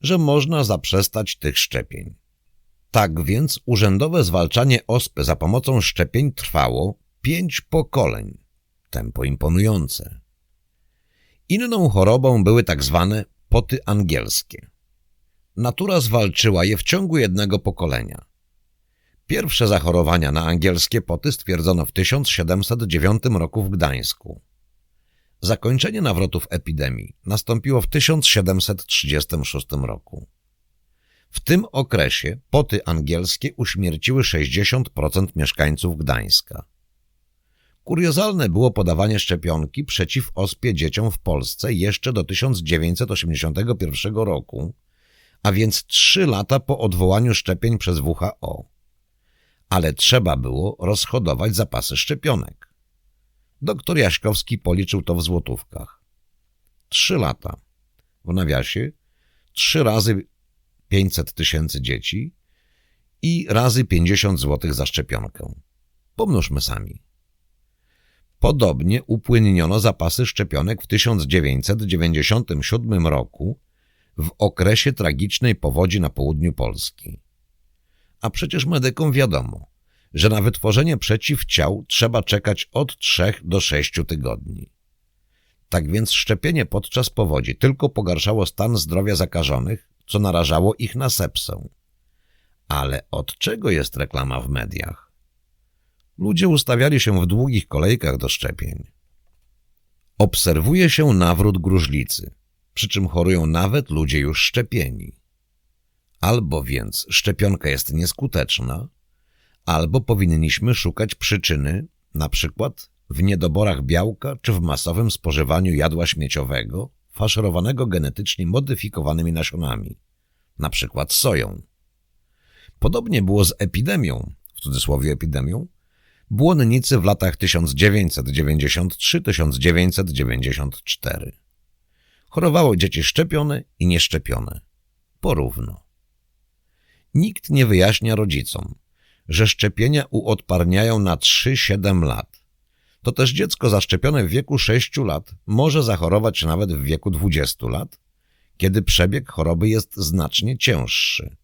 S1: że można zaprzestać tych szczepień. Tak więc urzędowe zwalczanie ospy za pomocą szczepień trwało pięć pokoleń. Tempo imponujące. Inną chorobą były tak zwane poty angielskie. Natura zwalczyła je w ciągu jednego pokolenia. Pierwsze zachorowania na angielskie poty stwierdzono w 1709 roku w Gdańsku. Zakończenie nawrotów epidemii nastąpiło w 1736 roku. W tym okresie poty angielskie uśmierciły 60% mieszkańców Gdańska. Kuriozalne było podawanie szczepionki przeciw ospie dzieciom w Polsce jeszcze do 1981 roku, a więc trzy lata po odwołaniu szczepień przez WHO. Ale trzeba było rozchodować zapasy szczepionek. Doktor Jaśkowski policzył to w złotówkach. Trzy lata. W nawiasie trzy razy 500 tysięcy dzieci i razy 50 zł za szczepionkę. Pomnóżmy sami. Podobnie upłynniono zapasy szczepionek w 1997 roku w okresie tragicznej powodzi na południu Polski. A przecież medykom wiadomo, że na wytworzenie przeciwciał trzeba czekać od 3 do 6 tygodni. Tak więc szczepienie podczas powodzi tylko pogarszało stan zdrowia zakażonych, co narażało ich na sepsę. Ale od czego jest reklama w mediach? Ludzie ustawiali się w długich kolejkach do szczepień. Obserwuje się nawrót gruźlicy, przy czym chorują nawet ludzie już szczepieni. Albo więc szczepionka jest nieskuteczna, albo powinniśmy szukać przyczyny, na przykład w niedoborach białka czy w masowym spożywaniu jadła śmieciowego, faszerowanego genetycznie modyfikowanymi nasionami, na przykład soją. Podobnie było z epidemią, w cudzysłowie epidemią, błonnicy w latach 1993-1994. Chorowało dzieci szczepione i nieszczepione. Porówno. Nikt nie wyjaśnia rodzicom, że szczepienia uodparniają na 3-7 lat. To też dziecko zaszczepione w wieku 6 lat może zachorować nawet w wieku 20 lat, kiedy przebieg choroby jest znacznie cięższy.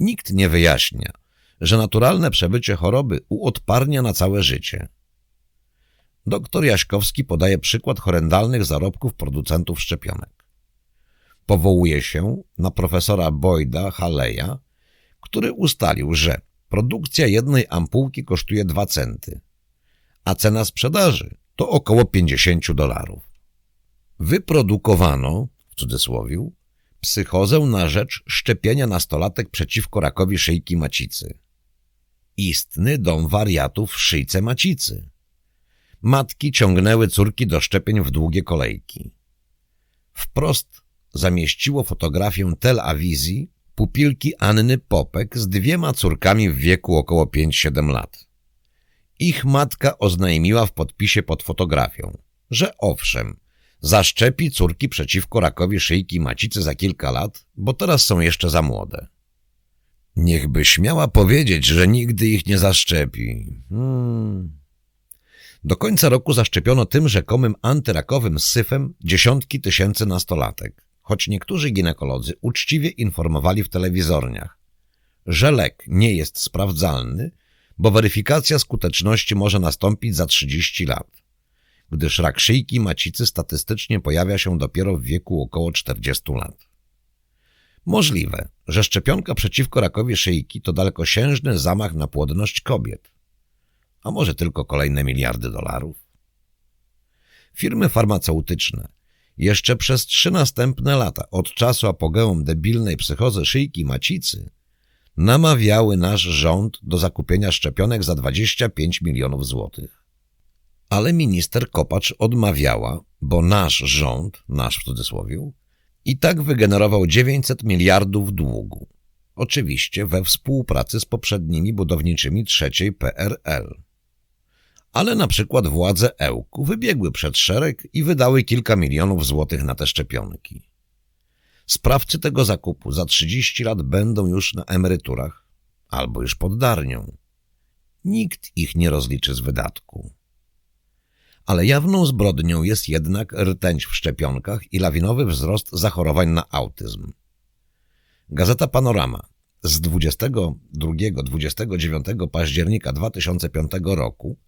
S1: Nikt nie wyjaśnia, że naturalne przebycie choroby uodparnia na całe życie. Doktor Jaśkowski podaje przykład horrendalnych zarobków producentów szczepionek. Powołuje się na profesora Boyda Halleya, który ustalił, że produkcja jednej ampułki kosztuje 2 centy, a cena sprzedaży to około 50 dolarów. Wyprodukowano, w cudzysłowie, psychozę na rzecz szczepienia nastolatek przeciwko rakowi szyjki macicy. Istny dom wariatów w szyjce macicy. matki ciągnęły córki do szczepień w długie kolejki. Wprost zamieściło fotografię Tel Awizji pupilki Anny Popek z dwiema córkami w wieku około 5-7 lat. Ich matka oznajmiła w podpisie pod fotografią, że owszem, zaszczepi córki przeciwko rakowi szyjki macicy za kilka lat, bo teraz są jeszcze za młode. Niechby śmiała powiedzieć, że nigdy ich nie zaszczepi. Hmm. Do końca roku zaszczepiono tym rzekomym antyrakowym syfem dziesiątki tysięcy nastolatek, choć niektórzy ginekolodzy uczciwie informowali w telewizorniach, że lek nie jest sprawdzalny, bo weryfikacja skuteczności może nastąpić za 30 lat, gdyż rak szyjki macicy statystycznie pojawia się dopiero w wieku około 40 lat. Możliwe, że szczepionka przeciwko rakowi szyjki to dalekosiężny zamach na płodność kobiet. A może tylko kolejne miliardy dolarów? Firmy farmaceutyczne jeszcze przez trzy następne lata od czasu apogeum debilnej psychozy szyjki macicy namawiały nasz rząd do zakupienia szczepionek za 25 milionów złotych. Ale minister Kopacz odmawiała, bo nasz rząd, nasz w cudzysłowie, i tak wygenerował 900 miliardów długu. Oczywiście we współpracy z poprzednimi budowniczymi trzeciej PRL. Ale na przykład władze Ełku wybiegły przed szereg i wydały kilka milionów złotych na te szczepionki. Sprawcy tego zakupu za 30 lat będą już na emeryturach albo już pod darnią. Nikt ich nie rozliczy z wydatku ale jawną zbrodnią jest jednak rtęć w szczepionkach i lawinowy wzrost zachorowań na autyzm. Gazeta Panorama z 22-29 października 2005 roku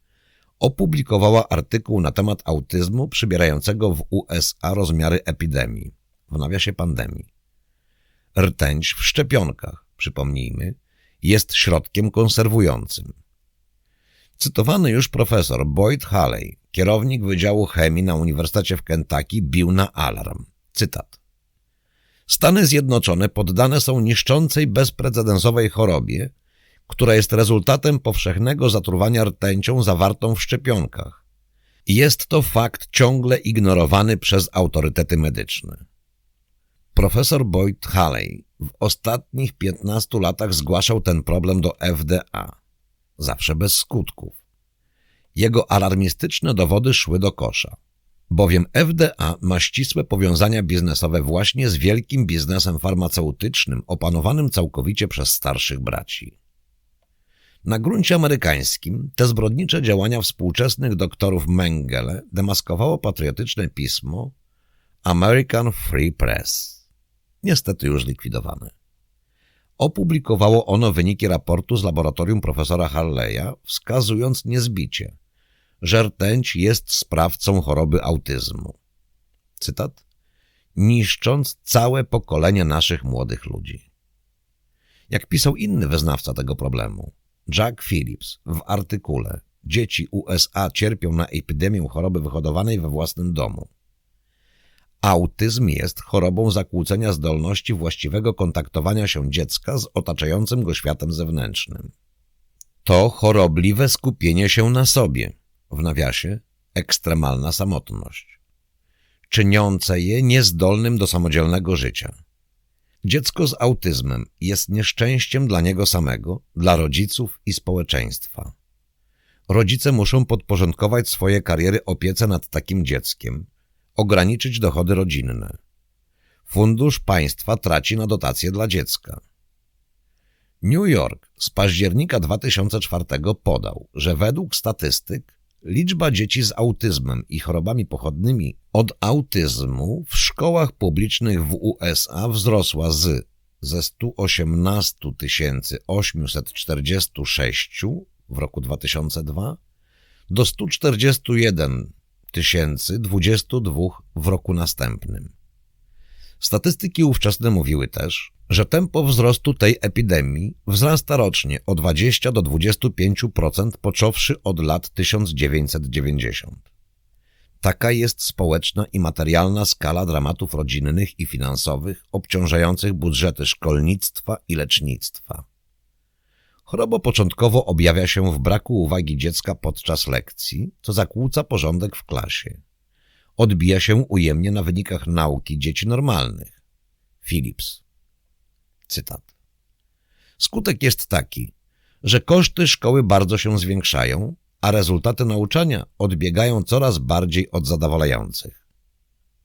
S1: opublikowała artykuł na temat autyzmu przybierającego w USA rozmiary epidemii, w nawiasie pandemii. Rtęć w szczepionkach, przypomnijmy, jest środkiem konserwującym. Cytowany już profesor Boyd Halley Kierownik Wydziału Chemii na Uniwersytecie w Kentucky bił na alarm. Cytat. Stany Zjednoczone poddane są niszczącej, bezprecedensowej chorobie, która jest rezultatem powszechnego zatruwania rtęcią zawartą w szczepionkach. Jest to fakt ciągle ignorowany przez autorytety medyczne. Profesor Boyd Halley w ostatnich 15 latach zgłaszał ten problem do FDA. Zawsze bez skutków. Jego alarmistyczne dowody szły do kosza, bowiem FDA ma ścisłe powiązania biznesowe właśnie z wielkim biznesem farmaceutycznym opanowanym całkowicie przez starszych braci. Na gruncie amerykańskim te zbrodnicze działania współczesnych doktorów Mengele demaskowało patriotyczne pismo American Free Press, niestety już likwidowane. Opublikowało ono wyniki raportu z laboratorium profesora Harleya, wskazując niezbicie, że rtęć jest sprawcą choroby autyzmu. Cytat. Niszcząc całe pokolenie naszych młodych ludzi. Jak pisał inny wyznawca tego problemu, Jack Phillips w artykule Dzieci USA cierpią na epidemię choroby wyhodowanej we własnym domu. Autyzm jest chorobą zakłócenia zdolności właściwego kontaktowania się dziecka z otaczającym go światem zewnętrznym. To chorobliwe skupienie się na sobie – w nawiasie ekstremalna samotność, czyniące je niezdolnym do samodzielnego życia. Dziecko z autyzmem jest nieszczęściem dla niego samego, dla rodziców i społeczeństwa. Rodzice muszą podporządkować swoje kariery opiece nad takim dzieckiem, ograniczyć dochody rodzinne. Fundusz państwa traci na dotacje dla dziecka. New York z października 2004 podał, że według statystyk Liczba dzieci z autyzmem i chorobami pochodnymi od autyzmu w szkołach publicznych w USA wzrosła z ze 118 846 w roku 2002 do 141 022 w roku następnym. Statystyki ówczesne mówiły też, że tempo wzrostu tej epidemii wzrasta rocznie o 20 do 25% począwszy od lat 1990. Taka jest społeczna i materialna skala dramatów rodzinnych i finansowych obciążających budżety szkolnictwa i lecznictwa. Choroba początkowo objawia się w braku uwagi dziecka podczas lekcji, co zakłóca porządek w klasie. Odbija się ujemnie na wynikach nauki dzieci normalnych. Philips. Cytat. Skutek jest taki, że koszty szkoły bardzo się zwiększają, a rezultaty nauczania odbiegają coraz bardziej od zadowalających.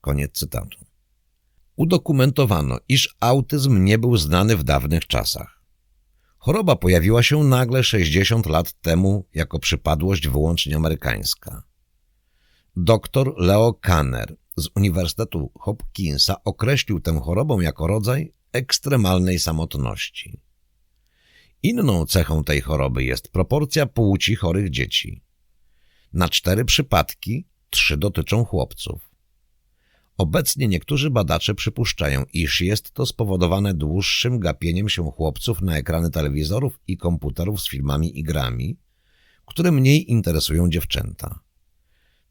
S1: Koniec cytatu. Udokumentowano, iż autyzm nie był znany w dawnych czasach. Choroba pojawiła się nagle 60 lat temu jako przypadłość wyłącznie amerykańska. Dr Leo Kanner z Uniwersytetu Hopkinsa określił tę chorobę jako rodzaj ekstremalnej samotności. Inną cechą tej choroby jest proporcja płci chorych dzieci. Na cztery przypadki trzy dotyczą chłopców. Obecnie niektórzy badacze przypuszczają, iż jest to spowodowane dłuższym gapieniem się chłopców na ekrany telewizorów i komputerów z filmami i grami, które mniej interesują dziewczęta.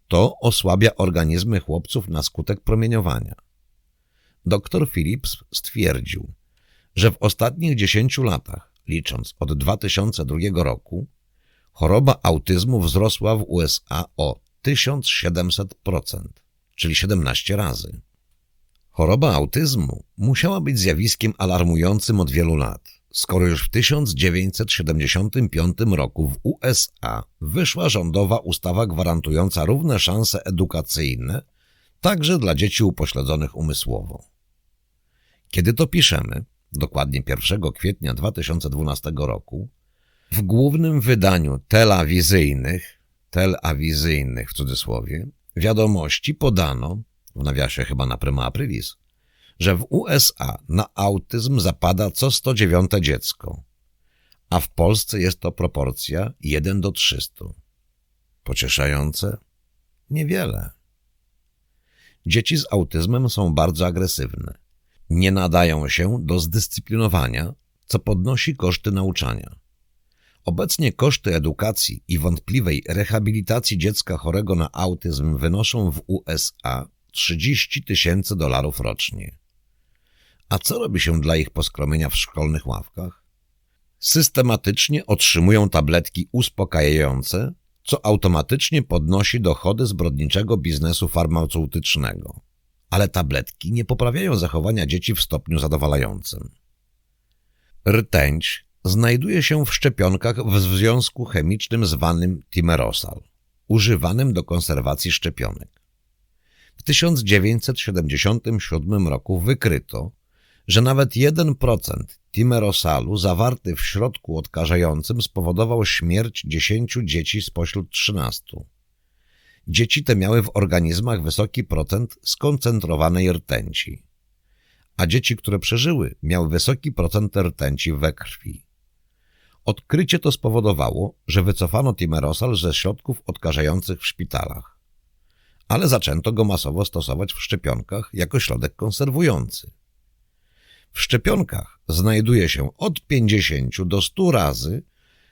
S1: To osłabia organizmy chłopców na skutek promieniowania. Dr Phillips stwierdził, że w ostatnich dziesięciu latach, licząc od 2002 roku, choroba autyzmu wzrosła w USA o 1700%, czyli 17 razy. Choroba autyzmu musiała być zjawiskiem alarmującym od wielu lat, skoro już w 1975 roku w USA wyszła rządowa ustawa gwarantująca równe szanse edukacyjne także dla dzieci upośledzonych umysłowo. Kiedy to piszemy, dokładnie 1 kwietnia 2012 roku, w głównym wydaniu telewizyjnych, telewizyjnych w cudzysłowie, wiadomości podano, w nawiasie chyba na prima aprilis, że w USA na autyzm zapada co 109 dziecko, a w Polsce jest to proporcja 1 do 300. Pocieszające? Niewiele. Dzieci z autyzmem są bardzo agresywne. Nie nadają się do zdyscyplinowania, co podnosi koszty nauczania. Obecnie koszty edukacji i wątpliwej rehabilitacji dziecka chorego na autyzm wynoszą w USA 30 tysięcy dolarów rocznie. A co robi się dla ich poskromienia w szkolnych ławkach? Systematycznie otrzymują tabletki uspokajające, co automatycznie podnosi dochody zbrodniczego biznesu farmaceutycznego. Ale tabletki nie poprawiają zachowania dzieci w stopniu zadowalającym. Rtęć znajduje się w szczepionkach w związku chemicznym zwanym timerosal, używanym do konserwacji szczepionek. W 1977 roku wykryto, że nawet 1% timerosalu zawarty w środku odkażającym spowodował śmierć 10 dzieci spośród 13. Dzieci te miały w organizmach wysoki procent skoncentrowanej rtęci, a dzieci, które przeżyły, miały wysoki procent rtęci we krwi. Odkrycie to spowodowało, że wycofano timerosal ze środków odkażających w szpitalach, ale zaczęto go masowo stosować w szczepionkach jako środek konserwujący. W szczepionkach znajduje się od 50 do 100 razy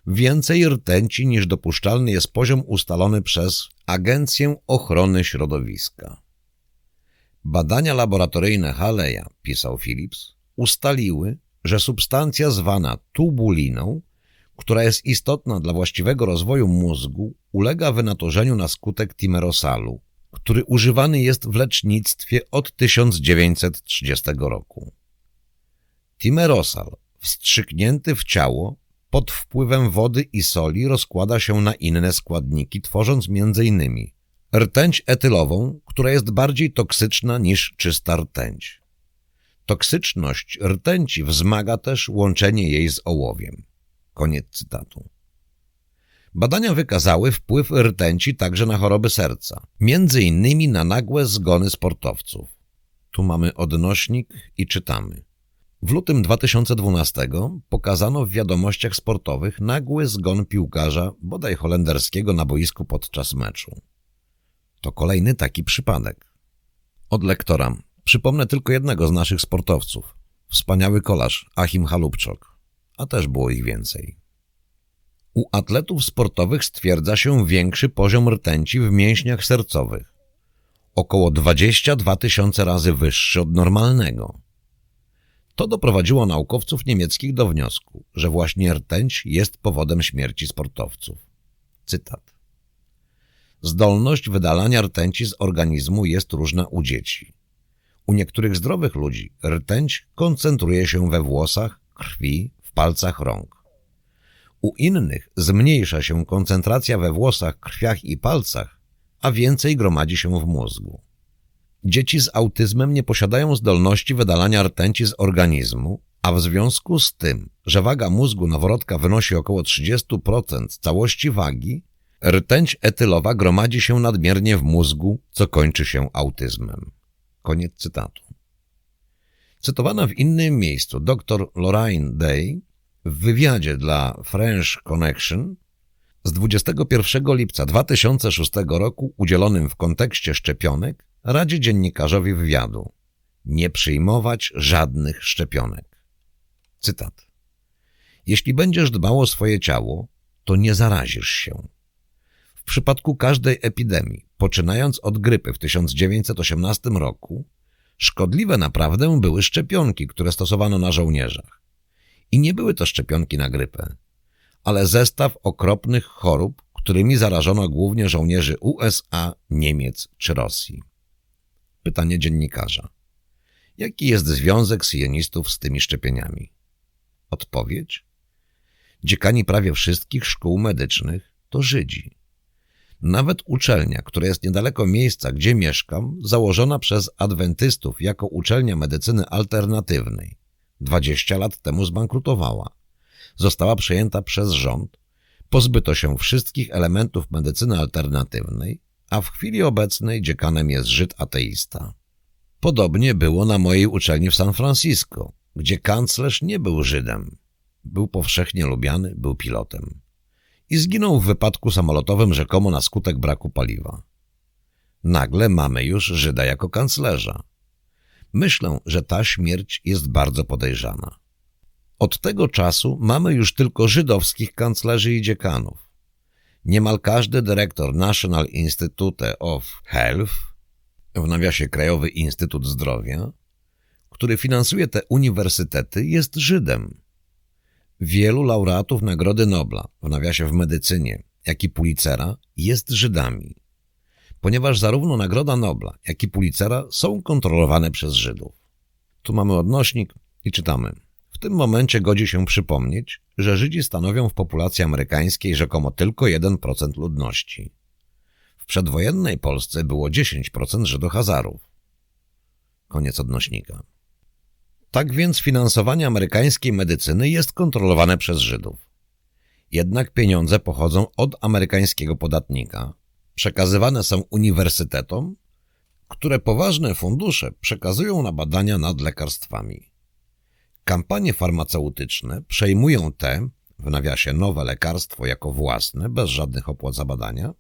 S1: więcej rtęci niż dopuszczalny jest poziom ustalony przez Agencję Ochrony Środowiska. Badania laboratoryjne Haleja, pisał Phillips, ustaliły, że substancja zwana tubuliną, która jest istotna dla właściwego rozwoju mózgu, ulega wynaturzeniu na skutek timerosalu, który używany jest w lecznictwie od 1930 roku. Timerosal, wstrzyknięty w ciało, pod wpływem wody i soli rozkłada się na inne składniki, tworząc m.in. rtęć etylową, która jest bardziej toksyczna niż czysta rtęć. Toksyczność rtęci wzmaga też łączenie jej z ołowiem. Koniec cytatu. Badania wykazały wpływ rtęci także na choroby serca, między innymi na nagłe zgony sportowców. Tu mamy odnośnik i czytamy. W lutym 2012 pokazano w wiadomościach sportowych nagły zgon piłkarza, bodaj holenderskiego, na boisku podczas meczu. To kolejny taki przypadek. Od lektora przypomnę tylko jednego z naszych sportowców. Wspaniały kolarz Achim Halubczok, a też było ich więcej. U atletów sportowych stwierdza się większy poziom rtęci w mięśniach sercowych. Około 22 tysiące razy wyższy od normalnego. To doprowadziło naukowców niemieckich do wniosku, że właśnie rtęć jest powodem śmierci sportowców. Cytat. Zdolność wydalania rtęci z organizmu jest różna u dzieci. U niektórych zdrowych ludzi rtęć koncentruje się we włosach, krwi, w palcach rąk. U innych zmniejsza się koncentracja we włosach, krwiach i palcach, a więcej gromadzi się w mózgu. Dzieci z autyzmem nie posiadają zdolności wydalania rtęci z organizmu, a w związku z tym, że waga mózgu noworodka wynosi około 30% całości wagi, rtęć etylowa gromadzi się nadmiernie w mózgu, co kończy się autyzmem. Koniec cytatu. Cytowana w innym miejscu dr Lorraine Day w wywiadzie dla French Connection z 21 lipca 2006 roku udzielonym w kontekście szczepionek radzi dziennikarzowi wywiadu nie przyjmować żadnych szczepionek. Cytat. Jeśli będziesz dbał o swoje ciało, to nie zarazisz się. W przypadku każdej epidemii, poczynając od grypy w 1918 roku, szkodliwe naprawdę były szczepionki, które stosowano na żołnierzach. I nie były to szczepionki na grypę, ale zestaw okropnych chorób, którymi zarażono głównie żołnierzy USA, Niemiec czy Rosji. Pytanie dziennikarza. Jaki jest związek sionistów z tymi szczepieniami? Odpowiedź. Dziekani prawie wszystkich szkół medycznych to Żydzi. Nawet uczelnia, która jest niedaleko miejsca, gdzie mieszkam, założona przez adwentystów jako uczelnia medycyny alternatywnej, 20 lat temu zbankrutowała. Została przejęta przez rząd, pozbyto się wszystkich elementów medycyny alternatywnej, a w chwili obecnej dziekanem jest Żyd ateista. Podobnie było na mojej uczelni w San Francisco, gdzie kanclerz nie był Żydem. Był powszechnie lubiany, był pilotem. I zginął w wypadku samolotowym rzekomo na skutek braku paliwa. Nagle mamy już Żyda jako kanclerza. Myślę, że ta śmierć jest bardzo podejrzana. Od tego czasu mamy już tylko żydowskich kanclerzy i dziekanów. Niemal każdy dyrektor National Institute of Health, w nawiasie Krajowy Instytut Zdrowia, który finansuje te uniwersytety, jest Żydem. Wielu laureatów Nagrody Nobla, w nawiasie w medycynie, jak i Pulitzera, jest Żydami, ponieważ zarówno Nagroda Nobla, jak i Pulitzera są kontrolowane przez Żydów. Tu mamy odnośnik i czytamy – w tym momencie godzi się przypomnieć, że Żydzi stanowią w populacji amerykańskiej rzekomo tylko 1% ludności. W przedwojennej Polsce było 10% Żydohazarów. Koniec odnośnika. Tak więc finansowanie amerykańskiej medycyny jest kontrolowane przez Żydów. Jednak pieniądze pochodzą od amerykańskiego podatnika, przekazywane są uniwersytetom, które poważne fundusze przekazują na badania nad lekarstwami. Kampanie farmaceutyczne przejmują te, w nawiasie nowe lekarstwo jako własne, bez żadnych opłat za badania.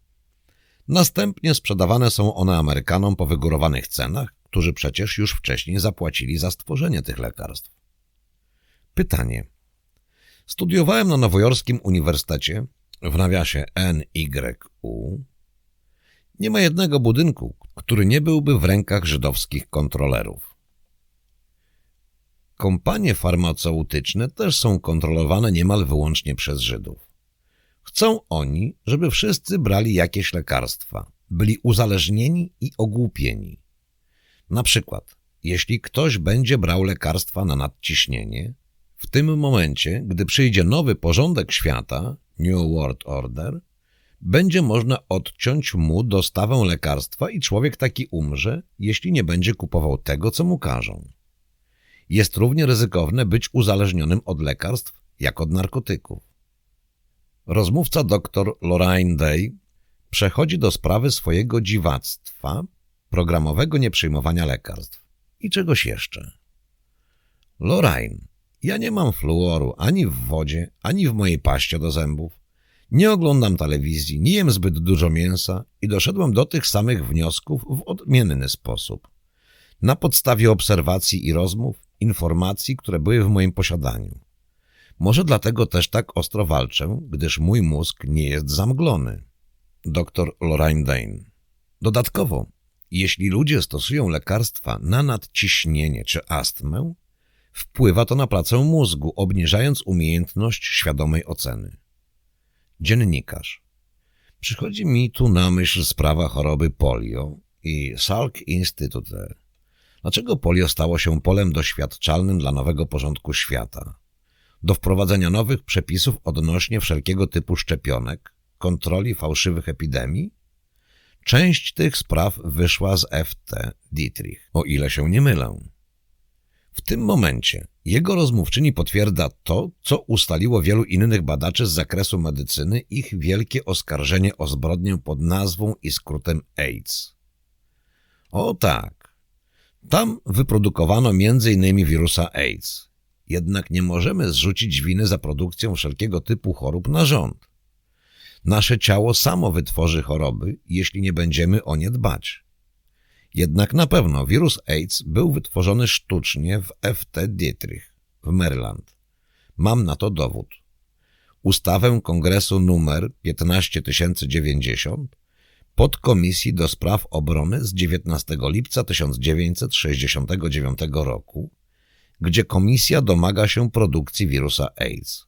S1: Następnie sprzedawane są one Amerykanom po wygórowanych cenach, którzy przecież już wcześniej zapłacili za stworzenie tych lekarstw. Pytanie. Studiowałem na Nowojorskim Uniwersytecie, w nawiasie NYU. Nie ma jednego budynku, który nie byłby w rękach żydowskich kontrolerów. Kompanie farmaceutyczne też są kontrolowane niemal wyłącznie przez Żydów. Chcą oni, żeby wszyscy brali jakieś lekarstwa, byli uzależnieni i ogłupieni. Na przykład, jeśli ktoś będzie brał lekarstwa na nadciśnienie, w tym momencie, gdy przyjdzie nowy porządek świata, New World Order, będzie można odciąć mu dostawę lekarstwa i człowiek taki umrze, jeśli nie będzie kupował tego, co mu każą jest równie ryzykowne być uzależnionym od lekarstw jak od narkotyków. Rozmówca dr Lorraine Day przechodzi do sprawy swojego dziwactwa, programowego nieprzyjmowania lekarstw i czegoś jeszcze. Lorraine, ja nie mam fluoru ani w wodzie, ani w mojej paście do zębów. Nie oglądam telewizji, nie jem zbyt dużo mięsa i doszedłem do tych samych wniosków w odmienny sposób. Na podstawie obserwacji i rozmów informacji, które były w moim posiadaniu. Może dlatego też tak ostro walczę, gdyż mój mózg nie jest zamglony. Dr Lorraine Dane. Dodatkowo, jeśli ludzie stosują lekarstwa na nadciśnienie czy astmę, Wpływa to na pracę mózgu, obniżając umiejętność świadomej oceny. Dziennikarz. Przychodzi mi tu na myśl sprawa choroby polio i Salk Institute. Dlaczego polio stało się polem doświadczalnym dla nowego porządku świata? Do wprowadzenia nowych przepisów odnośnie wszelkiego typu szczepionek, kontroli fałszywych epidemii? Część tych spraw wyszła z FT Dietrich, o ile się nie mylę. W tym momencie jego rozmówczyni potwierdza to, co ustaliło wielu innych badaczy z zakresu medycyny ich wielkie oskarżenie o zbrodnię pod nazwą i skrótem AIDS. O tak, tam wyprodukowano m.in. wirusa AIDS. Jednak nie możemy zrzucić winy za produkcję wszelkiego typu chorób na rząd. Nasze ciało samo wytworzy choroby, jeśli nie będziemy o nie dbać. Jednak na pewno wirus AIDS był wytworzony sztucznie w FT Dietrich w Maryland. Mam na to dowód. Ustawę Kongresu numer 15090 podkomisji do spraw obrony z 19 lipca 1969 roku, gdzie komisja domaga się produkcji wirusa AIDS.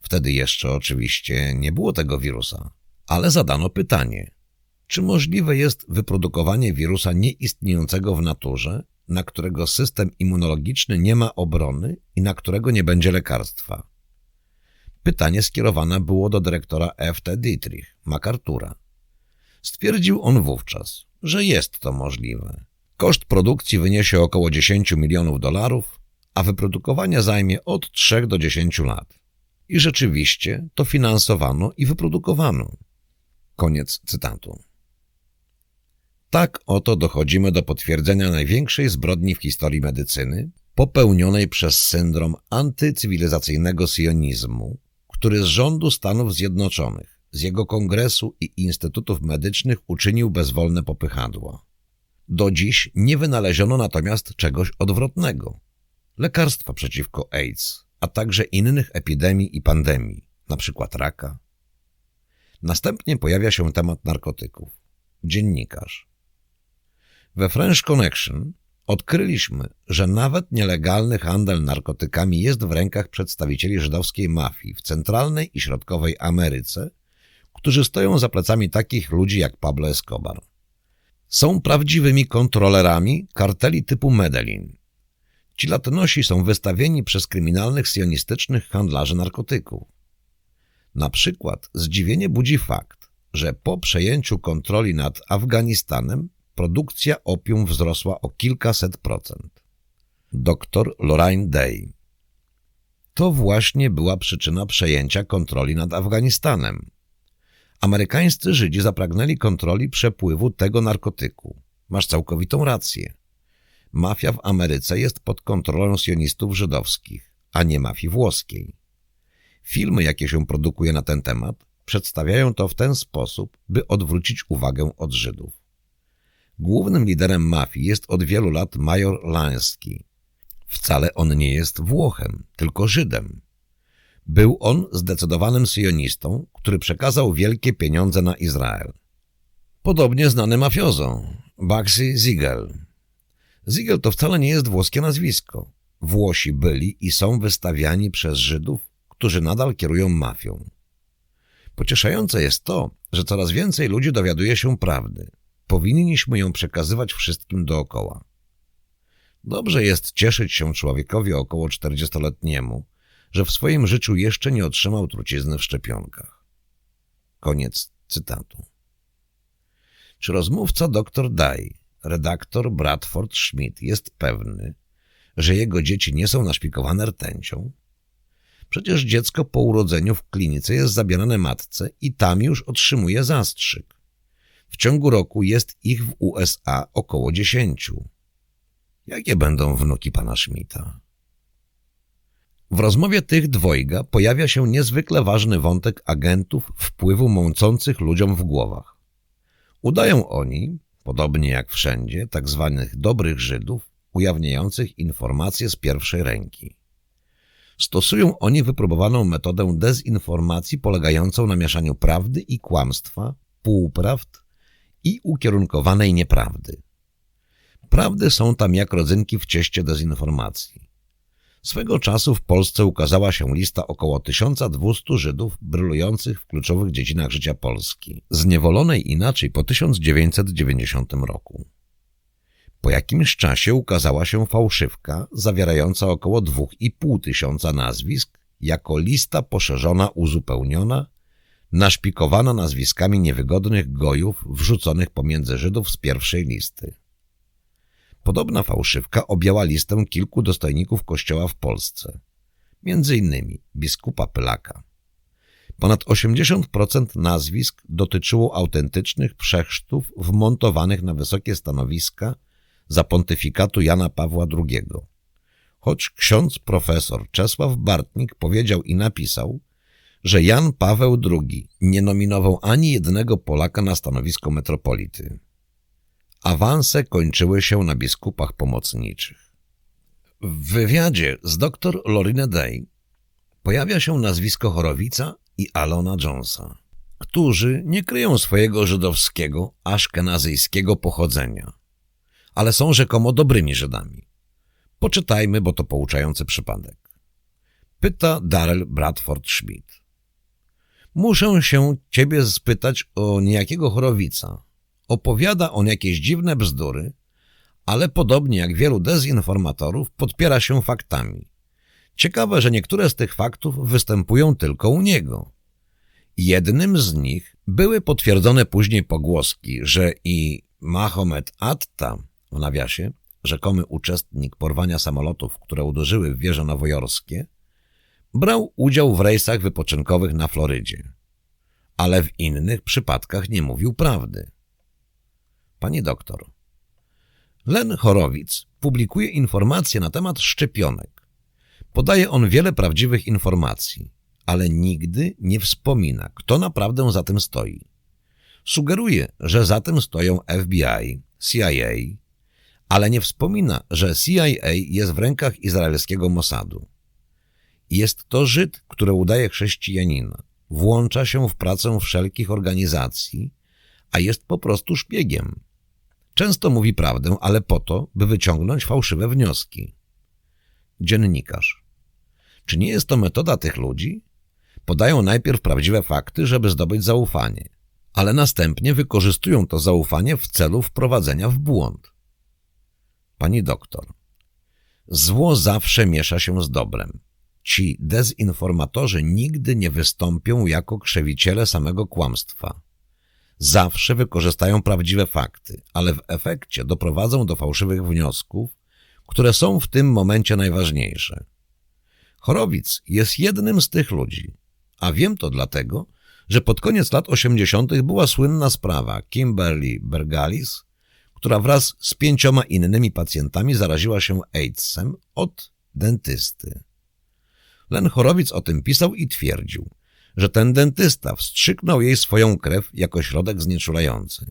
S1: Wtedy jeszcze oczywiście nie było tego wirusa, ale zadano pytanie, czy możliwe jest wyprodukowanie wirusa nieistniejącego w naturze, na którego system immunologiczny nie ma obrony i na którego nie będzie lekarstwa? Pytanie skierowane było do dyrektora FT Dietrich, MacArthur'a. Stwierdził on wówczas, że jest to możliwe. Koszt produkcji wyniesie około 10 milionów dolarów, a wyprodukowanie zajmie od 3 do 10 lat. I rzeczywiście to finansowano i wyprodukowano. Koniec cytatu. Tak oto dochodzimy do potwierdzenia największej zbrodni w historii medycyny, popełnionej przez syndrom antycywilizacyjnego sionizmu, który z rządu Stanów Zjednoczonych, z jego kongresu i instytutów medycznych uczynił bezwolne popychadło. Do dziś nie wynaleziono natomiast czegoś odwrotnego. Lekarstwa przeciwko AIDS, a także innych epidemii i pandemii, np. raka. Następnie pojawia się temat narkotyków. Dziennikarz. We French Connection odkryliśmy, że nawet nielegalny handel narkotykami jest w rękach przedstawicieli żydowskiej mafii w centralnej i środkowej Ameryce, którzy stoją za plecami takich ludzi jak Pablo Escobar. Są prawdziwymi kontrolerami karteli typu Medellin. Ci latynosi są wystawieni przez kryminalnych sionistycznych handlarzy narkotyków. Na przykład zdziwienie budzi fakt, że po przejęciu kontroli nad Afganistanem produkcja opium wzrosła o kilkaset procent. Dr Lorraine Day To właśnie była przyczyna przejęcia kontroli nad Afganistanem. Amerykańscy Żydzi zapragnęli kontroli przepływu tego narkotyku. Masz całkowitą rację. Mafia w Ameryce jest pod kontrolą sionistów żydowskich, a nie mafii włoskiej. Filmy, jakie się produkuje na ten temat, przedstawiają to w ten sposób, by odwrócić uwagę od Żydów. Głównym liderem mafii jest od wielu lat major Lański. Wcale on nie jest Włochem, tylko Żydem. Był on zdecydowanym sionistą, który przekazał wielkie pieniądze na Izrael. Podobnie znany mafiozo, Baxi Ziegel. Ziegel to wcale nie jest włoskie nazwisko. Włosi byli i są wystawiani przez Żydów, którzy nadal kierują mafią. Pocieszające jest to, że coraz więcej ludzi dowiaduje się prawdy. Powinniśmy ją przekazywać wszystkim dookoła. Dobrze jest cieszyć się człowiekowi około 40-letniemu, że w swoim życiu jeszcze nie otrzymał trucizny w szczepionkach. Koniec cytatu. Czy rozmówca dr Daj, redaktor Bradford Schmidt jest pewny, że jego dzieci nie są naszpikowane rtęcią? Przecież dziecko po urodzeniu w klinice jest zabierane matce i tam już otrzymuje zastrzyk. W ciągu roku jest ich w USA około dziesięciu. Jakie będą wnuki pana Schmidta? W rozmowie tych dwojga pojawia się niezwykle ważny wątek agentów wpływu mącących ludziom w głowach. Udają oni, podobnie jak wszędzie, tak zwanych dobrych Żydów, ujawniających informacje z pierwszej ręki. Stosują oni wypróbowaną metodę dezinformacji polegającą na mieszaniu prawdy i kłamstwa, półprawd i ukierunkowanej nieprawdy. Prawdy są tam jak rodzynki w cieście dezinformacji. Swego czasu w Polsce ukazała się lista około 1200 Żydów brylujących w kluczowych dziedzinach życia Polski, zniewolonej inaczej po 1990 roku. Po jakimś czasie ukazała się fałszywka zawierająca około 2,5 tysiąca nazwisk jako lista poszerzona, uzupełniona, naszpikowana nazwiskami niewygodnych gojów wrzuconych pomiędzy Żydów z pierwszej listy. Podobna fałszywka objęła listę kilku dostojników kościoła w Polsce, między innymi biskupa Pylaka. Ponad 80% nazwisk dotyczyło autentycznych przechrztów wmontowanych na wysokie stanowiska za pontyfikatu Jana Pawła II. Choć ksiądz profesor Czesław Bartnik powiedział i napisał, że Jan Paweł II nie nominował ani jednego Polaka na stanowisko metropolity. Awanse kończyły się na biskupach pomocniczych. W wywiadzie z dr Lorine Day pojawia się nazwisko Chorowica i Alona Jonesa, którzy nie kryją swojego żydowskiego, aszkenazyjskiego pochodzenia, ale są rzekomo dobrymi Żydami. Poczytajmy, bo to pouczający przypadek. Pyta Darrell Bradford Schmidt. Muszę się ciebie spytać o niejakiego chorowica. Opowiada on jakieś dziwne bzdury, ale podobnie jak wielu dezinformatorów podpiera się faktami. Ciekawe, że niektóre z tych faktów występują tylko u niego. Jednym z nich były potwierdzone później pogłoski, że i Mahomet Atta, w nawiasie, rzekomy uczestnik porwania samolotów, które uderzyły w wieże nowojorskie, brał udział w rejsach wypoczynkowych na Florydzie, ale w innych przypadkach nie mówił prawdy. Pani doktor, Len Chorowic publikuje informacje na temat szczepionek. Podaje on wiele prawdziwych informacji, ale nigdy nie wspomina, kto naprawdę za tym stoi. Sugeruje, że za tym stoją FBI, CIA, ale nie wspomina, że CIA jest w rękach izraelskiego Mossadu. Jest to Żyd, który udaje chrześcijanina, włącza się w pracę wszelkich organizacji, a jest po prostu szpiegiem. Często mówi prawdę, ale po to, by wyciągnąć fałszywe wnioski. Dziennikarz. Czy nie jest to metoda tych ludzi? Podają najpierw prawdziwe fakty, żeby zdobyć zaufanie, ale następnie wykorzystują to zaufanie w celu wprowadzenia w błąd. Pani doktor. Zło zawsze miesza się z dobrem. Ci dezinformatorzy nigdy nie wystąpią jako krzewiciele samego kłamstwa. Zawsze wykorzystają prawdziwe fakty, ale w efekcie doprowadzą do fałszywych wniosków, które są w tym momencie najważniejsze. Chorowic jest jednym z tych ludzi, a wiem to dlatego, że pod koniec lat 80. była słynna sprawa Kimberly Bergalis, która wraz z pięcioma innymi pacjentami zaraziła się AIDSem od dentysty. Len Chorowic o tym pisał i twierdził, że ten dentysta wstrzyknął jej swoją krew jako środek znieczulający.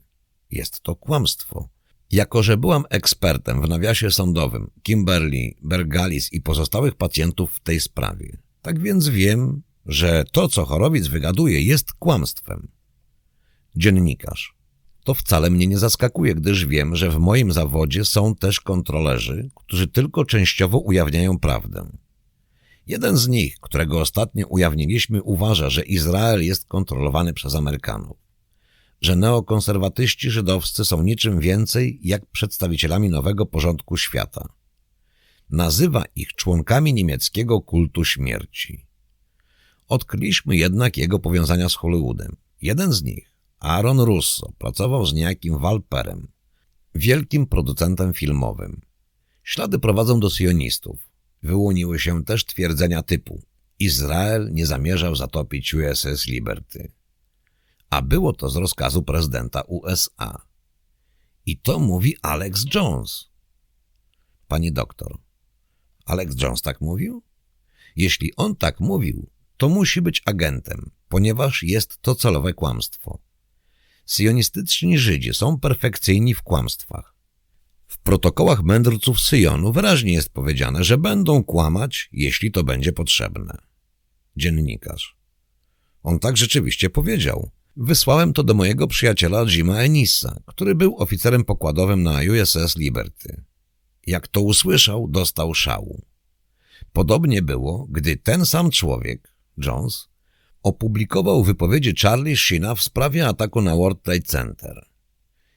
S1: Jest to kłamstwo. Jako, że byłam ekspertem w nawiasie sądowym Kimberly, Bergalis i pozostałych pacjentów w tej sprawie, tak więc wiem, że to, co Chorowic wygaduje, jest kłamstwem. Dziennikarz. To wcale mnie nie zaskakuje, gdyż wiem, że w moim zawodzie są też kontrolerzy, którzy tylko częściowo ujawniają prawdę. Jeden z nich, którego ostatnio ujawniliśmy, uważa, że Izrael jest kontrolowany przez Amerykanów, że neokonserwatyści żydowscy są niczym więcej jak przedstawicielami nowego porządku świata. Nazywa ich członkami niemieckiego kultu śmierci. Odkryliśmy jednak jego powiązania z Hollywoodem. Jeden z nich, Aaron Russo, pracował z niejakim Walperem, wielkim producentem filmowym. Ślady prowadzą do sionistów wyłoniły się też twierdzenia typu Izrael nie zamierzał zatopić USS Liberty. A było to z rozkazu prezydenta USA. I to mówi Alex Jones. Pani doktor, Alex Jones tak mówił? Jeśli on tak mówił, to musi być agentem, ponieważ jest to celowe kłamstwo. Sionistyczni Żydzi są perfekcyjni w kłamstwach. Protokołach mędrców Syjonu wyraźnie jest powiedziane, że będą kłamać, jeśli to będzie potrzebne. Dziennikarz. On tak rzeczywiście powiedział. Wysłałem to do mojego przyjaciela Jima Enisa, który był oficerem pokładowym na USS Liberty. Jak to usłyszał, dostał szału. Podobnie było, gdy ten sam człowiek, Jones, opublikował wypowiedzi Charlie Sheena w sprawie ataku na World Trade Center.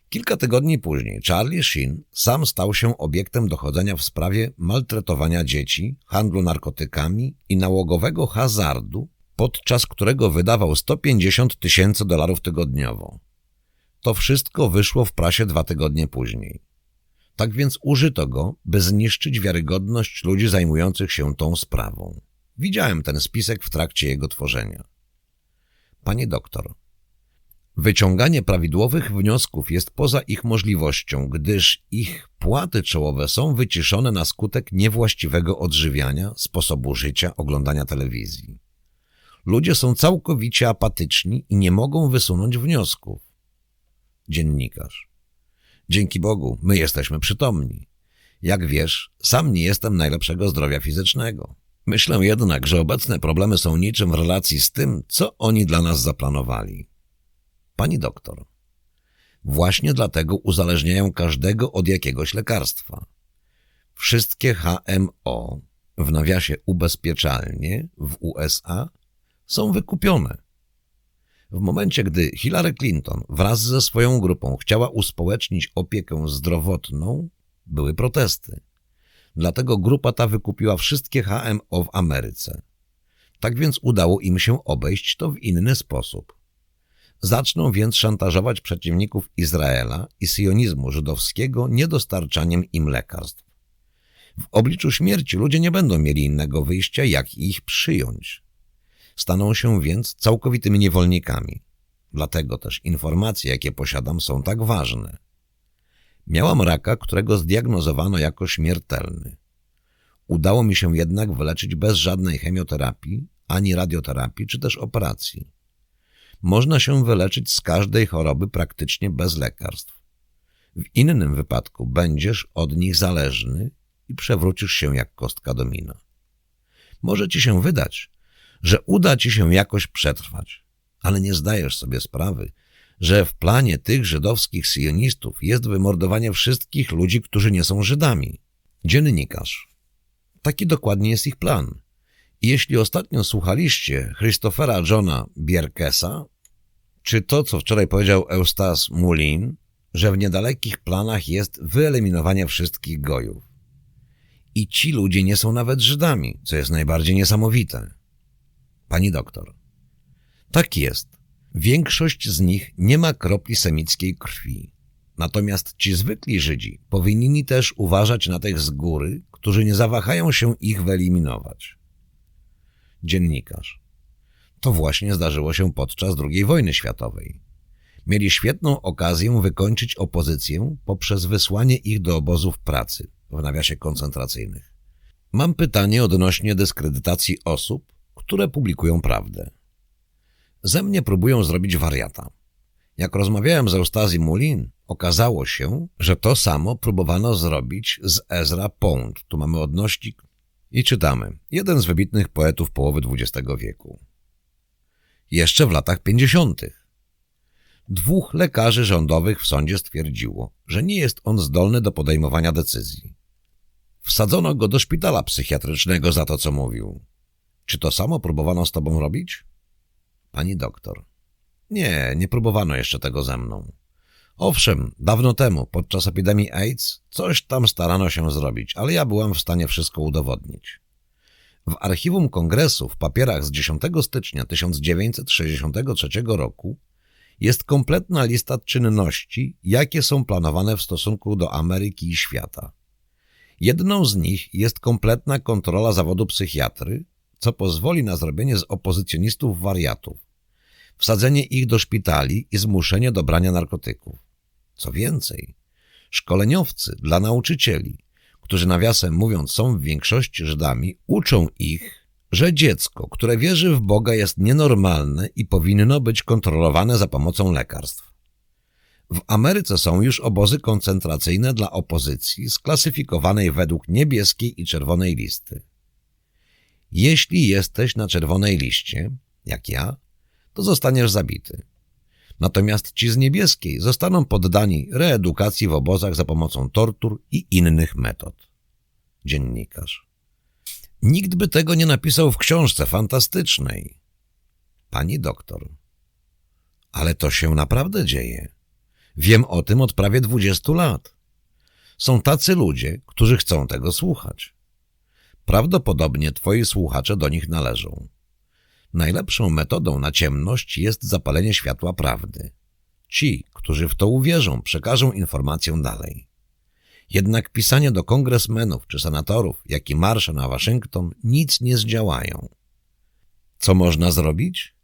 S1: Kilka tygodni później Charlie Sheen sam stał się obiektem dochodzenia w sprawie maltretowania dzieci, handlu narkotykami i nałogowego hazardu, podczas którego wydawał 150 tysięcy dolarów tygodniowo. To wszystko wyszło w prasie dwa tygodnie później. Tak więc użyto go, by zniszczyć wiarygodność ludzi zajmujących się tą sprawą. Widziałem ten spisek w trakcie jego tworzenia. Panie doktor, wyciąganie prawidłowych wniosków jest poza ich możliwością, gdyż ich płaty czołowe są wyciszone na skutek niewłaściwego odżywiania, sposobu życia, oglądania telewizji. Ludzie są całkowicie apatyczni i nie mogą wysunąć wniosków. Dziennikarz. Dzięki Bogu, my jesteśmy przytomni. Jak wiesz, sam nie jestem najlepszego zdrowia fizycznego. Myślę jednak, że obecne problemy są niczym w relacji z tym, co oni dla nas zaplanowali. Pani doktor, właśnie dlatego uzależniają każdego od jakiegoś lekarstwa. Wszystkie HMO, w nawiasie ubezpieczalnie w USA, są wykupione. W momencie, gdy Hillary Clinton wraz ze swoją grupą chciała uspołecznić opiekę zdrowotną, były protesty. Dlatego grupa ta wykupiła wszystkie HMO w Ameryce. Tak więc udało im się obejść to w inny sposób. Zaczną więc szantażować przeciwników Izraela i sionizmu żydowskiego niedostarczaniem im lekarstw. W obliczu śmierci ludzie nie będą mieli innego wyjścia, jak ich przyjąć. Staną się więc całkowitymi niewolnikami. Dlatego też informacje, jakie posiadam, są tak ważne. Miałam raka, którego zdiagnozowano jako śmiertelny. Udało mi się jednak wyleczyć bez żadnej chemioterapii, ani radioterapii, czy też operacji. Można się wyleczyć z każdej choroby praktycznie bez lekarstw. W innym wypadku będziesz od nich zależny i przewrócisz się jak kostka domina. Może ci się wydać, że uda ci się jakoś przetrwać, ale nie zdajesz sobie sprawy, że w planie tych żydowskich sionistów jest wymordowanie wszystkich ludzi, którzy nie są Żydami. Dziennikarz. Taki dokładnie jest ich plan. Jeśli ostatnio słuchaliście Christophera Johna Bierkesa, czy to, co wczoraj powiedział Eustace Moulin, że w niedalekich planach jest wyeliminowanie wszystkich gojów. I ci ludzie nie są nawet Żydami, co jest najbardziej niesamowite. Pani doktor. Tak jest. Większość z nich nie ma kropli semickiej krwi. Natomiast ci zwykli Żydzi powinni też uważać na tych z góry, którzy nie zawahają się ich wyeliminować. Dziennikarz. To właśnie zdarzyło się podczas II wojny światowej. Mieli świetną okazję wykończyć opozycję poprzez wysłanie ich do obozów pracy, w nawiasie koncentracyjnych. Mam pytanie odnośnie dyskredytacji osób, które publikują prawdę. Ze mnie próbują zrobić wariata. Jak rozmawiałem z Eustazji Moulin, okazało się, że to samo próbowano zrobić z Ezra Pound. Tu mamy odnośnik i czytamy. Jeden z wybitnych poetów połowy XX wieku. Jeszcze w latach pięćdziesiątych. Dwóch lekarzy rządowych w sądzie stwierdziło, że nie jest on zdolny do podejmowania decyzji. Wsadzono go do szpitala psychiatrycznego za to, co mówił. Czy to samo próbowano z tobą robić? Pani doktor. Nie, nie próbowano jeszcze tego ze mną. Owszem, dawno temu, podczas epidemii AIDS, coś tam starano się zrobić, ale ja byłem w stanie wszystko udowodnić. W archiwum kongresu w papierach z 10 stycznia 1963 roku jest kompletna lista czynności, jakie są planowane w stosunku do Ameryki i świata. Jedną z nich jest kompletna kontrola zawodu psychiatry, co pozwoli na zrobienie z opozycjonistów wariatów, wsadzenie ich do szpitali i zmuszenie do brania narkotyków. Co więcej, szkoleniowcy dla nauczycieli, którzy nawiasem mówiąc są w większości Żydami, uczą ich, że dziecko, które wierzy w Boga jest nienormalne i powinno być kontrolowane za pomocą lekarstw. W Ameryce są już obozy koncentracyjne dla opozycji sklasyfikowanej według niebieskiej i czerwonej listy. Jeśli jesteś na czerwonej liście, jak ja, to zostaniesz zabity. Natomiast ci z niebieskiej zostaną poddani reedukacji w obozach za pomocą tortur i innych metod. Dziennikarz. Nikt by tego nie napisał w książce fantastycznej. Pani doktor. Ale to się naprawdę dzieje. Wiem o tym od prawie dwudziestu lat. Są tacy ludzie, którzy chcą tego słuchać. Prawdopodobnie twoi słuchacze do nich należą. Najlepszą metodą na ciemność jest zapalenie światła prawdy. Ci, którzy w to uwierzą, przekażą informację dalej. Jednak pisanie do kongresmenów czy senatorów, jak i marsze na Waszyngton nic nie zdziałają. Co można zrobić?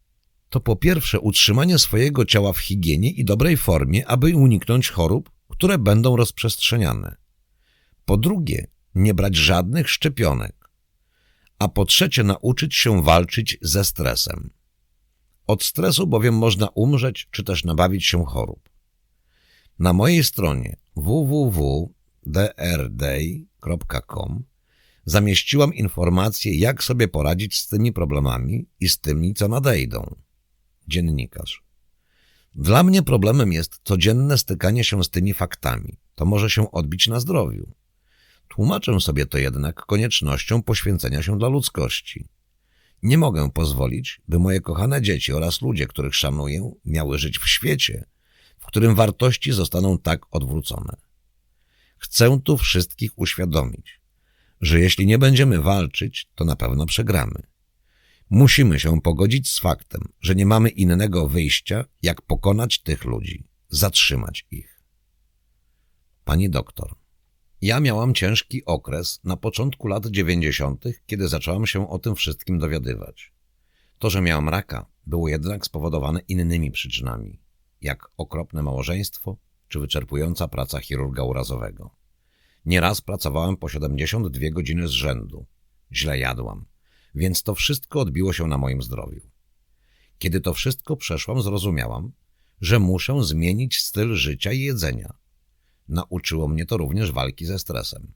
S1: To po pierwsze utrzymanie swojego ciała w higienie i dobrej formie, aby uniknąć chorób, które będą rozprzestrzeniane. Po drugie, nie brać żadnych szczepionek. A po trzecie, nauczyć się walczyć ze stresem. Od stresu bowiem można umrzeć, czy też nabawić się chorób. Na mojej stronie www.drday.com zamieściłam informacje, jak sobie poradzić z tymi problemami i z tymi, co nadejdą. Dziennikarz. Dla mnie problemem jest codzienne stykanie się z tymi faktami. To może się odbić na zdrowiu. Tłumaczę sobie to jednak koniecznością poświęcenia się dla ludzkości. Nie mogę pozwolić, by moje kochane dzieci oraz ludzie, których szanuję, miały żyć w świecie, w którym wartości zostaną tak odwrócone. Chcę tu wszystkich uświadomić, że jeśli nie będziemy walczyć, to na pewno przegramy. Musimy się pogodzić z faktem, że nie mamy innego wyjścia, jak pokonać tych ludzi, zatrzymać ich. Pani doktor, ja miałam ciężki okres na początku lat dziewięćdziesiątych, kiedy zaczęłam się o tym wszystkim dowiadywać. To, że miałam raka, było jednak spowodowane innymi przyczynami, jak okropne małżeństwo czy wyczerpująca praca chirurga urazowego. Nieraz pracowałem po 72 godziny z rzędu. Źle jadłam, więc to wszystko odbiło się na moim zdrowiu. Kiedy to wszystko przeszłam, zrozumiałam, że muszę zmienić styl życia i jedzenia. Nauczyło mnie to również walki ze stresem.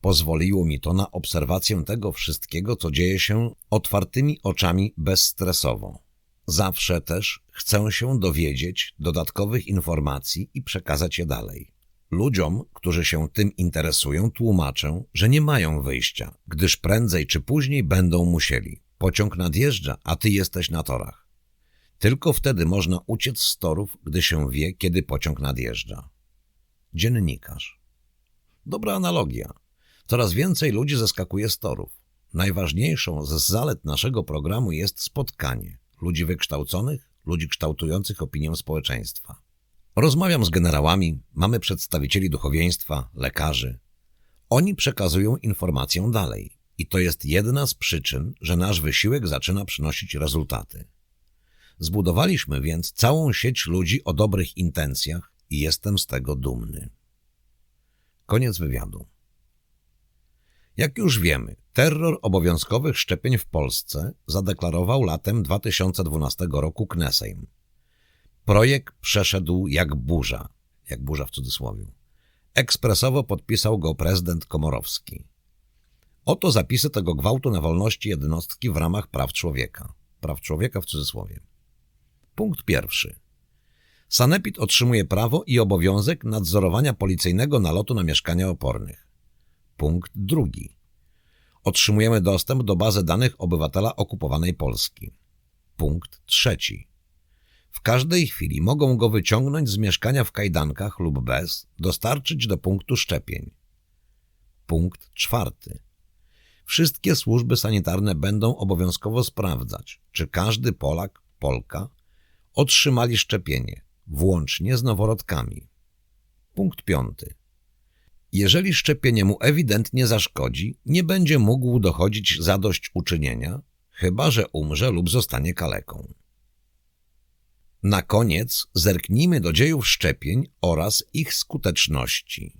S1: Pozwoliło mi to na obserwację tego wszystkiego, co dzieje się otwartymi oczami bezstresowo. Zawsze też chcę się dowiedzieć dodatkowych informacji i przekazać je dalej. Ludziom, którzy się tym interesują, tłumaczę, że nie mają wyjścia, gdyż prędzej czy później będą musieli. Pociąg nadjeżdża, a ty jesteś na torach. Tylko wtedy można uciec z torów, gdy się wie, kiedy pociąg nadjeżdża. Dziennikarz. Dobra analogia. Coraz więcej ludzi zeskakuje z torów. Najważniejszą z zalet naszego programu jest spotkanie ludzi wykształconych, ludzi kształtujących opinię społeczeństwa. Rozmawiam z generałami, mamy przedstawicieli duchowieństwa, lekarzy. Oni przekazują informację dalej i to jest jedna z przyczyn, że nasz wysiłek zaczyna przynosić rezultaty. Zbudowaliśmy więc całą sieć ludzi o dobrych intencjach i jestem z tego dumny. Koniec wywiadu. Jak już wiemy, terror obowiązkowych szczepień w Polsce zadeklarował latem 2012 roku Knesejm. Projekt przeszedł jak burza, jak burza w cudzysłowie. Ekspresowo podpisał go prezydent Komorowski. Oto zapisy tego gwałtu na wolności jednostki w ramach praw człowieka. Praw człowieka w cudzysłowie. Punkt pierwszy. Sanepid otrzymuje prawo i obowiązek nadzorowania policyjnego nalotu na mieszkania opornych. Punkt drugi. Otrzymujemy dostęp do bazy danych obywatela okupowanej Polski. Punkt trzeci. W każdej chwili mogą go wyciągnąć z mieszkania w kajdankach lub bez, dostarczyć do punktu szczepień. Punkt czwarty. Wszystkie służby sanitarne będą obowiązkowo sprawdzać, czy każdy Polak, Polka otrzymali szczepienie, włącznie z noworodkami. Punkt piąty. Jeżeli szczepienie mu ewidentnie zaszkodzi, nie będzie mógł dochodzić zadośćuczynienia, chyba że umrze lub zostanie kaleką. Na koniec zerknijmy do dziejów szczepień oraz ich skuteczności.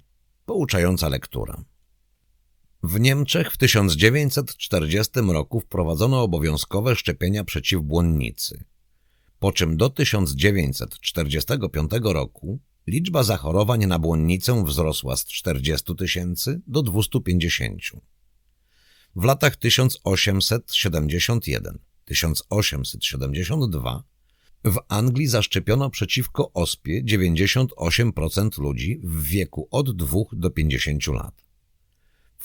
S1: Pouczająca lektura. W Niemczech w 1940 roku wprowadzono obowiązkowe szczepienia przeciw błonnicy po czym do 1945 roku liczba zachorowań na błonnicę wzrosła z 40 tysięcy do 250. W latach 1871-1872 w Anglii zaszczepiono przeciwko ospie 98% ludzi w wieku od 2 do 50 lat.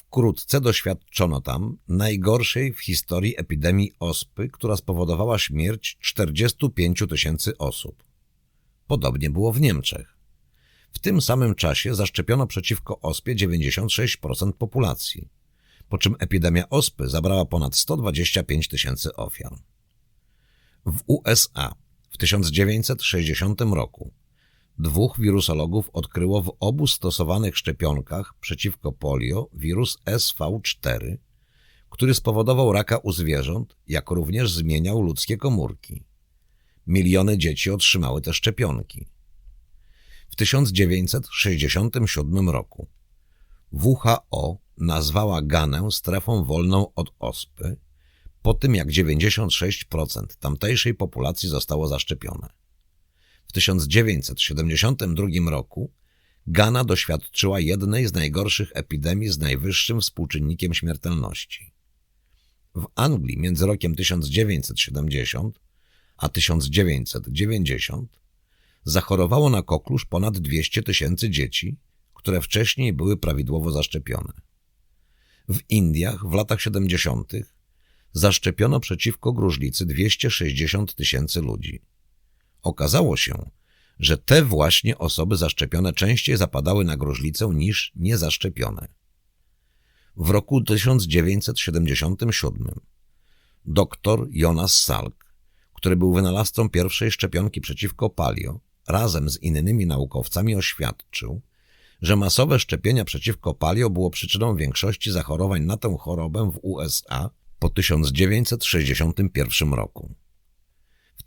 S1: Wkrótce doświadczono tam najgorszej w historii epidemii ospy, która spowodowała śmierć 45 tysięcy osób. Podobnie było w Niemczech. W tym samym czasie zaszczepiono przeciwko ospie 96% populacji, po czym epidemia ospy zabrała ponad 125 tysięcy ofiar. W USA w 1960 roku dwóch wirusologów odkryło w obu stosowanych szczepionkach przeciwko polio wirus SV4, który spowodował raka u zwierząt, jak również zmieniał ludzkie komórki. Miliony dzieci otrzymały te szczepionki. W 1967 roku WHO nazwała Ganę strefą wolną od ospy, po tym jak 96% tamtejszej populacji zostało zaszczepione. W 1972 roku Gana doświadczyła jednej z najgorszych epidemii z najwyższym współczynnikiem śmiertelności. W Anglii między rokiem 1970 a 1990 zachorowało na koklusz ponad 200 tysięcy dzieci, które wcześniej były prawidłowo zaszczepione. W Indiach w latach 70. zaszczepiono przeciwko gruźlicy 260 tysięcy ludzi. Okazało się, że te właśnie osoby zaszczepione częściej zapadały na gruźlicę niż niezaszczepione. W roku 1977 dr Jonas Salk, który był wynalazcą pierwszej szczepionki przeciwko palio, razem z innymi naukowcami oświadczył, że masowe szczepienia przeciwko palio było przyczyną większości zachorowań na tę chorobę w USA po 1961 roku.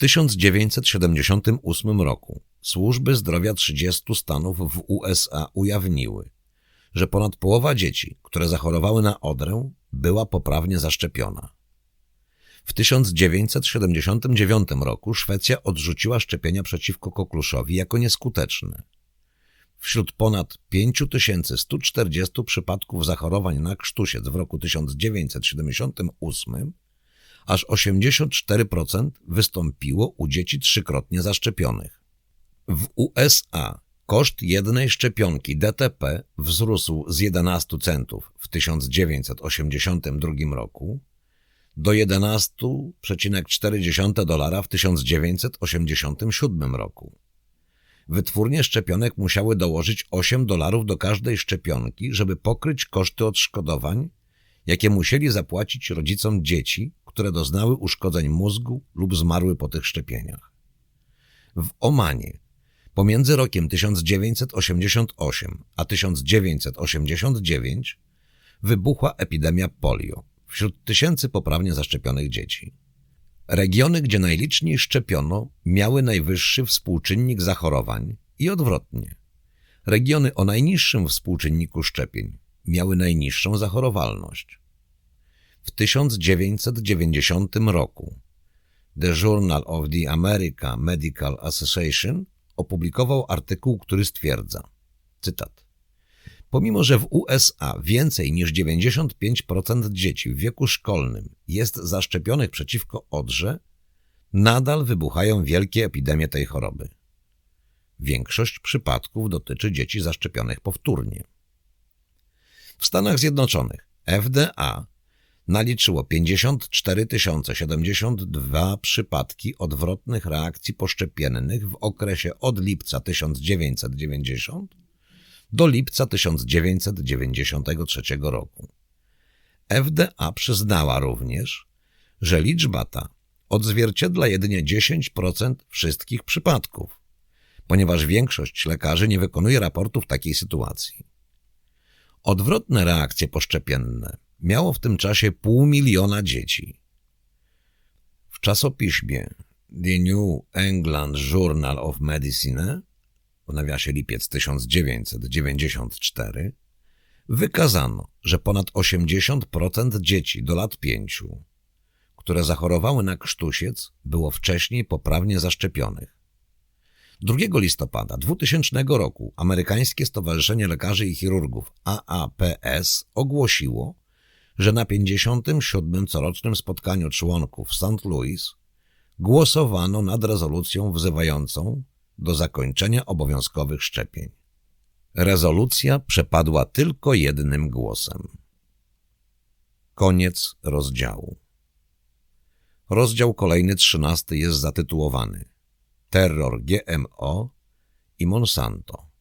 S1: W 1978 roku służby zdrowia 30 stanów w USA ujawniły, że ponad połowa dzieci, które zachorowały na odrę, była poprawnie zaszczepiona. W 1979 roku Szwecja odrzuciła szczepienia przeciwko kokluszowi jako nieskuteczne. Wśród ponad 5140 przypadków zachorowań na krztusiec w roku 1978 aż 84% wystąpiło u dzieci trzykrotnie zaszczepionych. W USA koszt jednej szczepionki DTP wzrósł z 11 centów w 1982 roku do 11,4 dolara w 1987 roku. Wytwórnie szczepionek musiały dołożyć 8 dolarów do każdej szczepionki, żeby pokryć koszty odszkodowań, jakie musieli zapłacić rodzicom dzieci, które doznały uszkodzeń mózgu lub zmarły po tych szczepieniach. W Omanie pomiędzy rokiem 1988 a 1989 wybuchła epidemia polio wśród tysięcy poprawnie zaszczepionych dzieci. Regiony, gdzie najliczniej szczepiono, miały najwyższy współczynnik zachorowań i odwrotnie. Regiony o najniższym współczynniku szczepień miały najniższą zachorowalność. W 1990 roku The Journal of the American Medical Association opublikował artykuł, który stwierdza, cytat, Pomimo, że w USA więcej niż 95% dzieci w wieku szkolnym jest zaszczepionych przeciwko odrze, nadal wybuchają wielkie epidemie tej choroby. Większość przypadków dotyczy dzieci zaszczepionych powtórnie. W Stanach Zjednoczonych FDA naliczyło 54 072 przypadki odwrotnych reakcji poszczepiennych w okresie od lipca 1990 do lipca 1993 roku. FDA przyznała również, że liczba ta odzwierciedla jedynie 10% wszystkich przypadków, ponieważ większość lekarzy nie wykonuje raportów takiej sytuacji. Odwrotne reakcje poszczepienne miało w tym czasie pół miliona dzieci. W czasopiśmie The New England Journal of Medicine w nawiasie lipiec 1994 wykazano, że ponad 80% dzieci do lat pięciu, które zachorowały na krztusiec, było wcześniej poprawnie zaszczepionych. 2 listopada 2000 roku Amerykańskie Stowarzyszenie Lekarzy i Chirurgów AAPS ogłosiło, że na 57. corocznym spotkaniu członków w St. Louis głosowano nad rezolucją wzywającą do zakończenia obowiązkowych szczepień. Rezolucja przepadła tylko jednym głosem. Koniec rozdziału. Rozdział kolejny, trzynasty jest zatytułowany Terror GMO i Monsanto.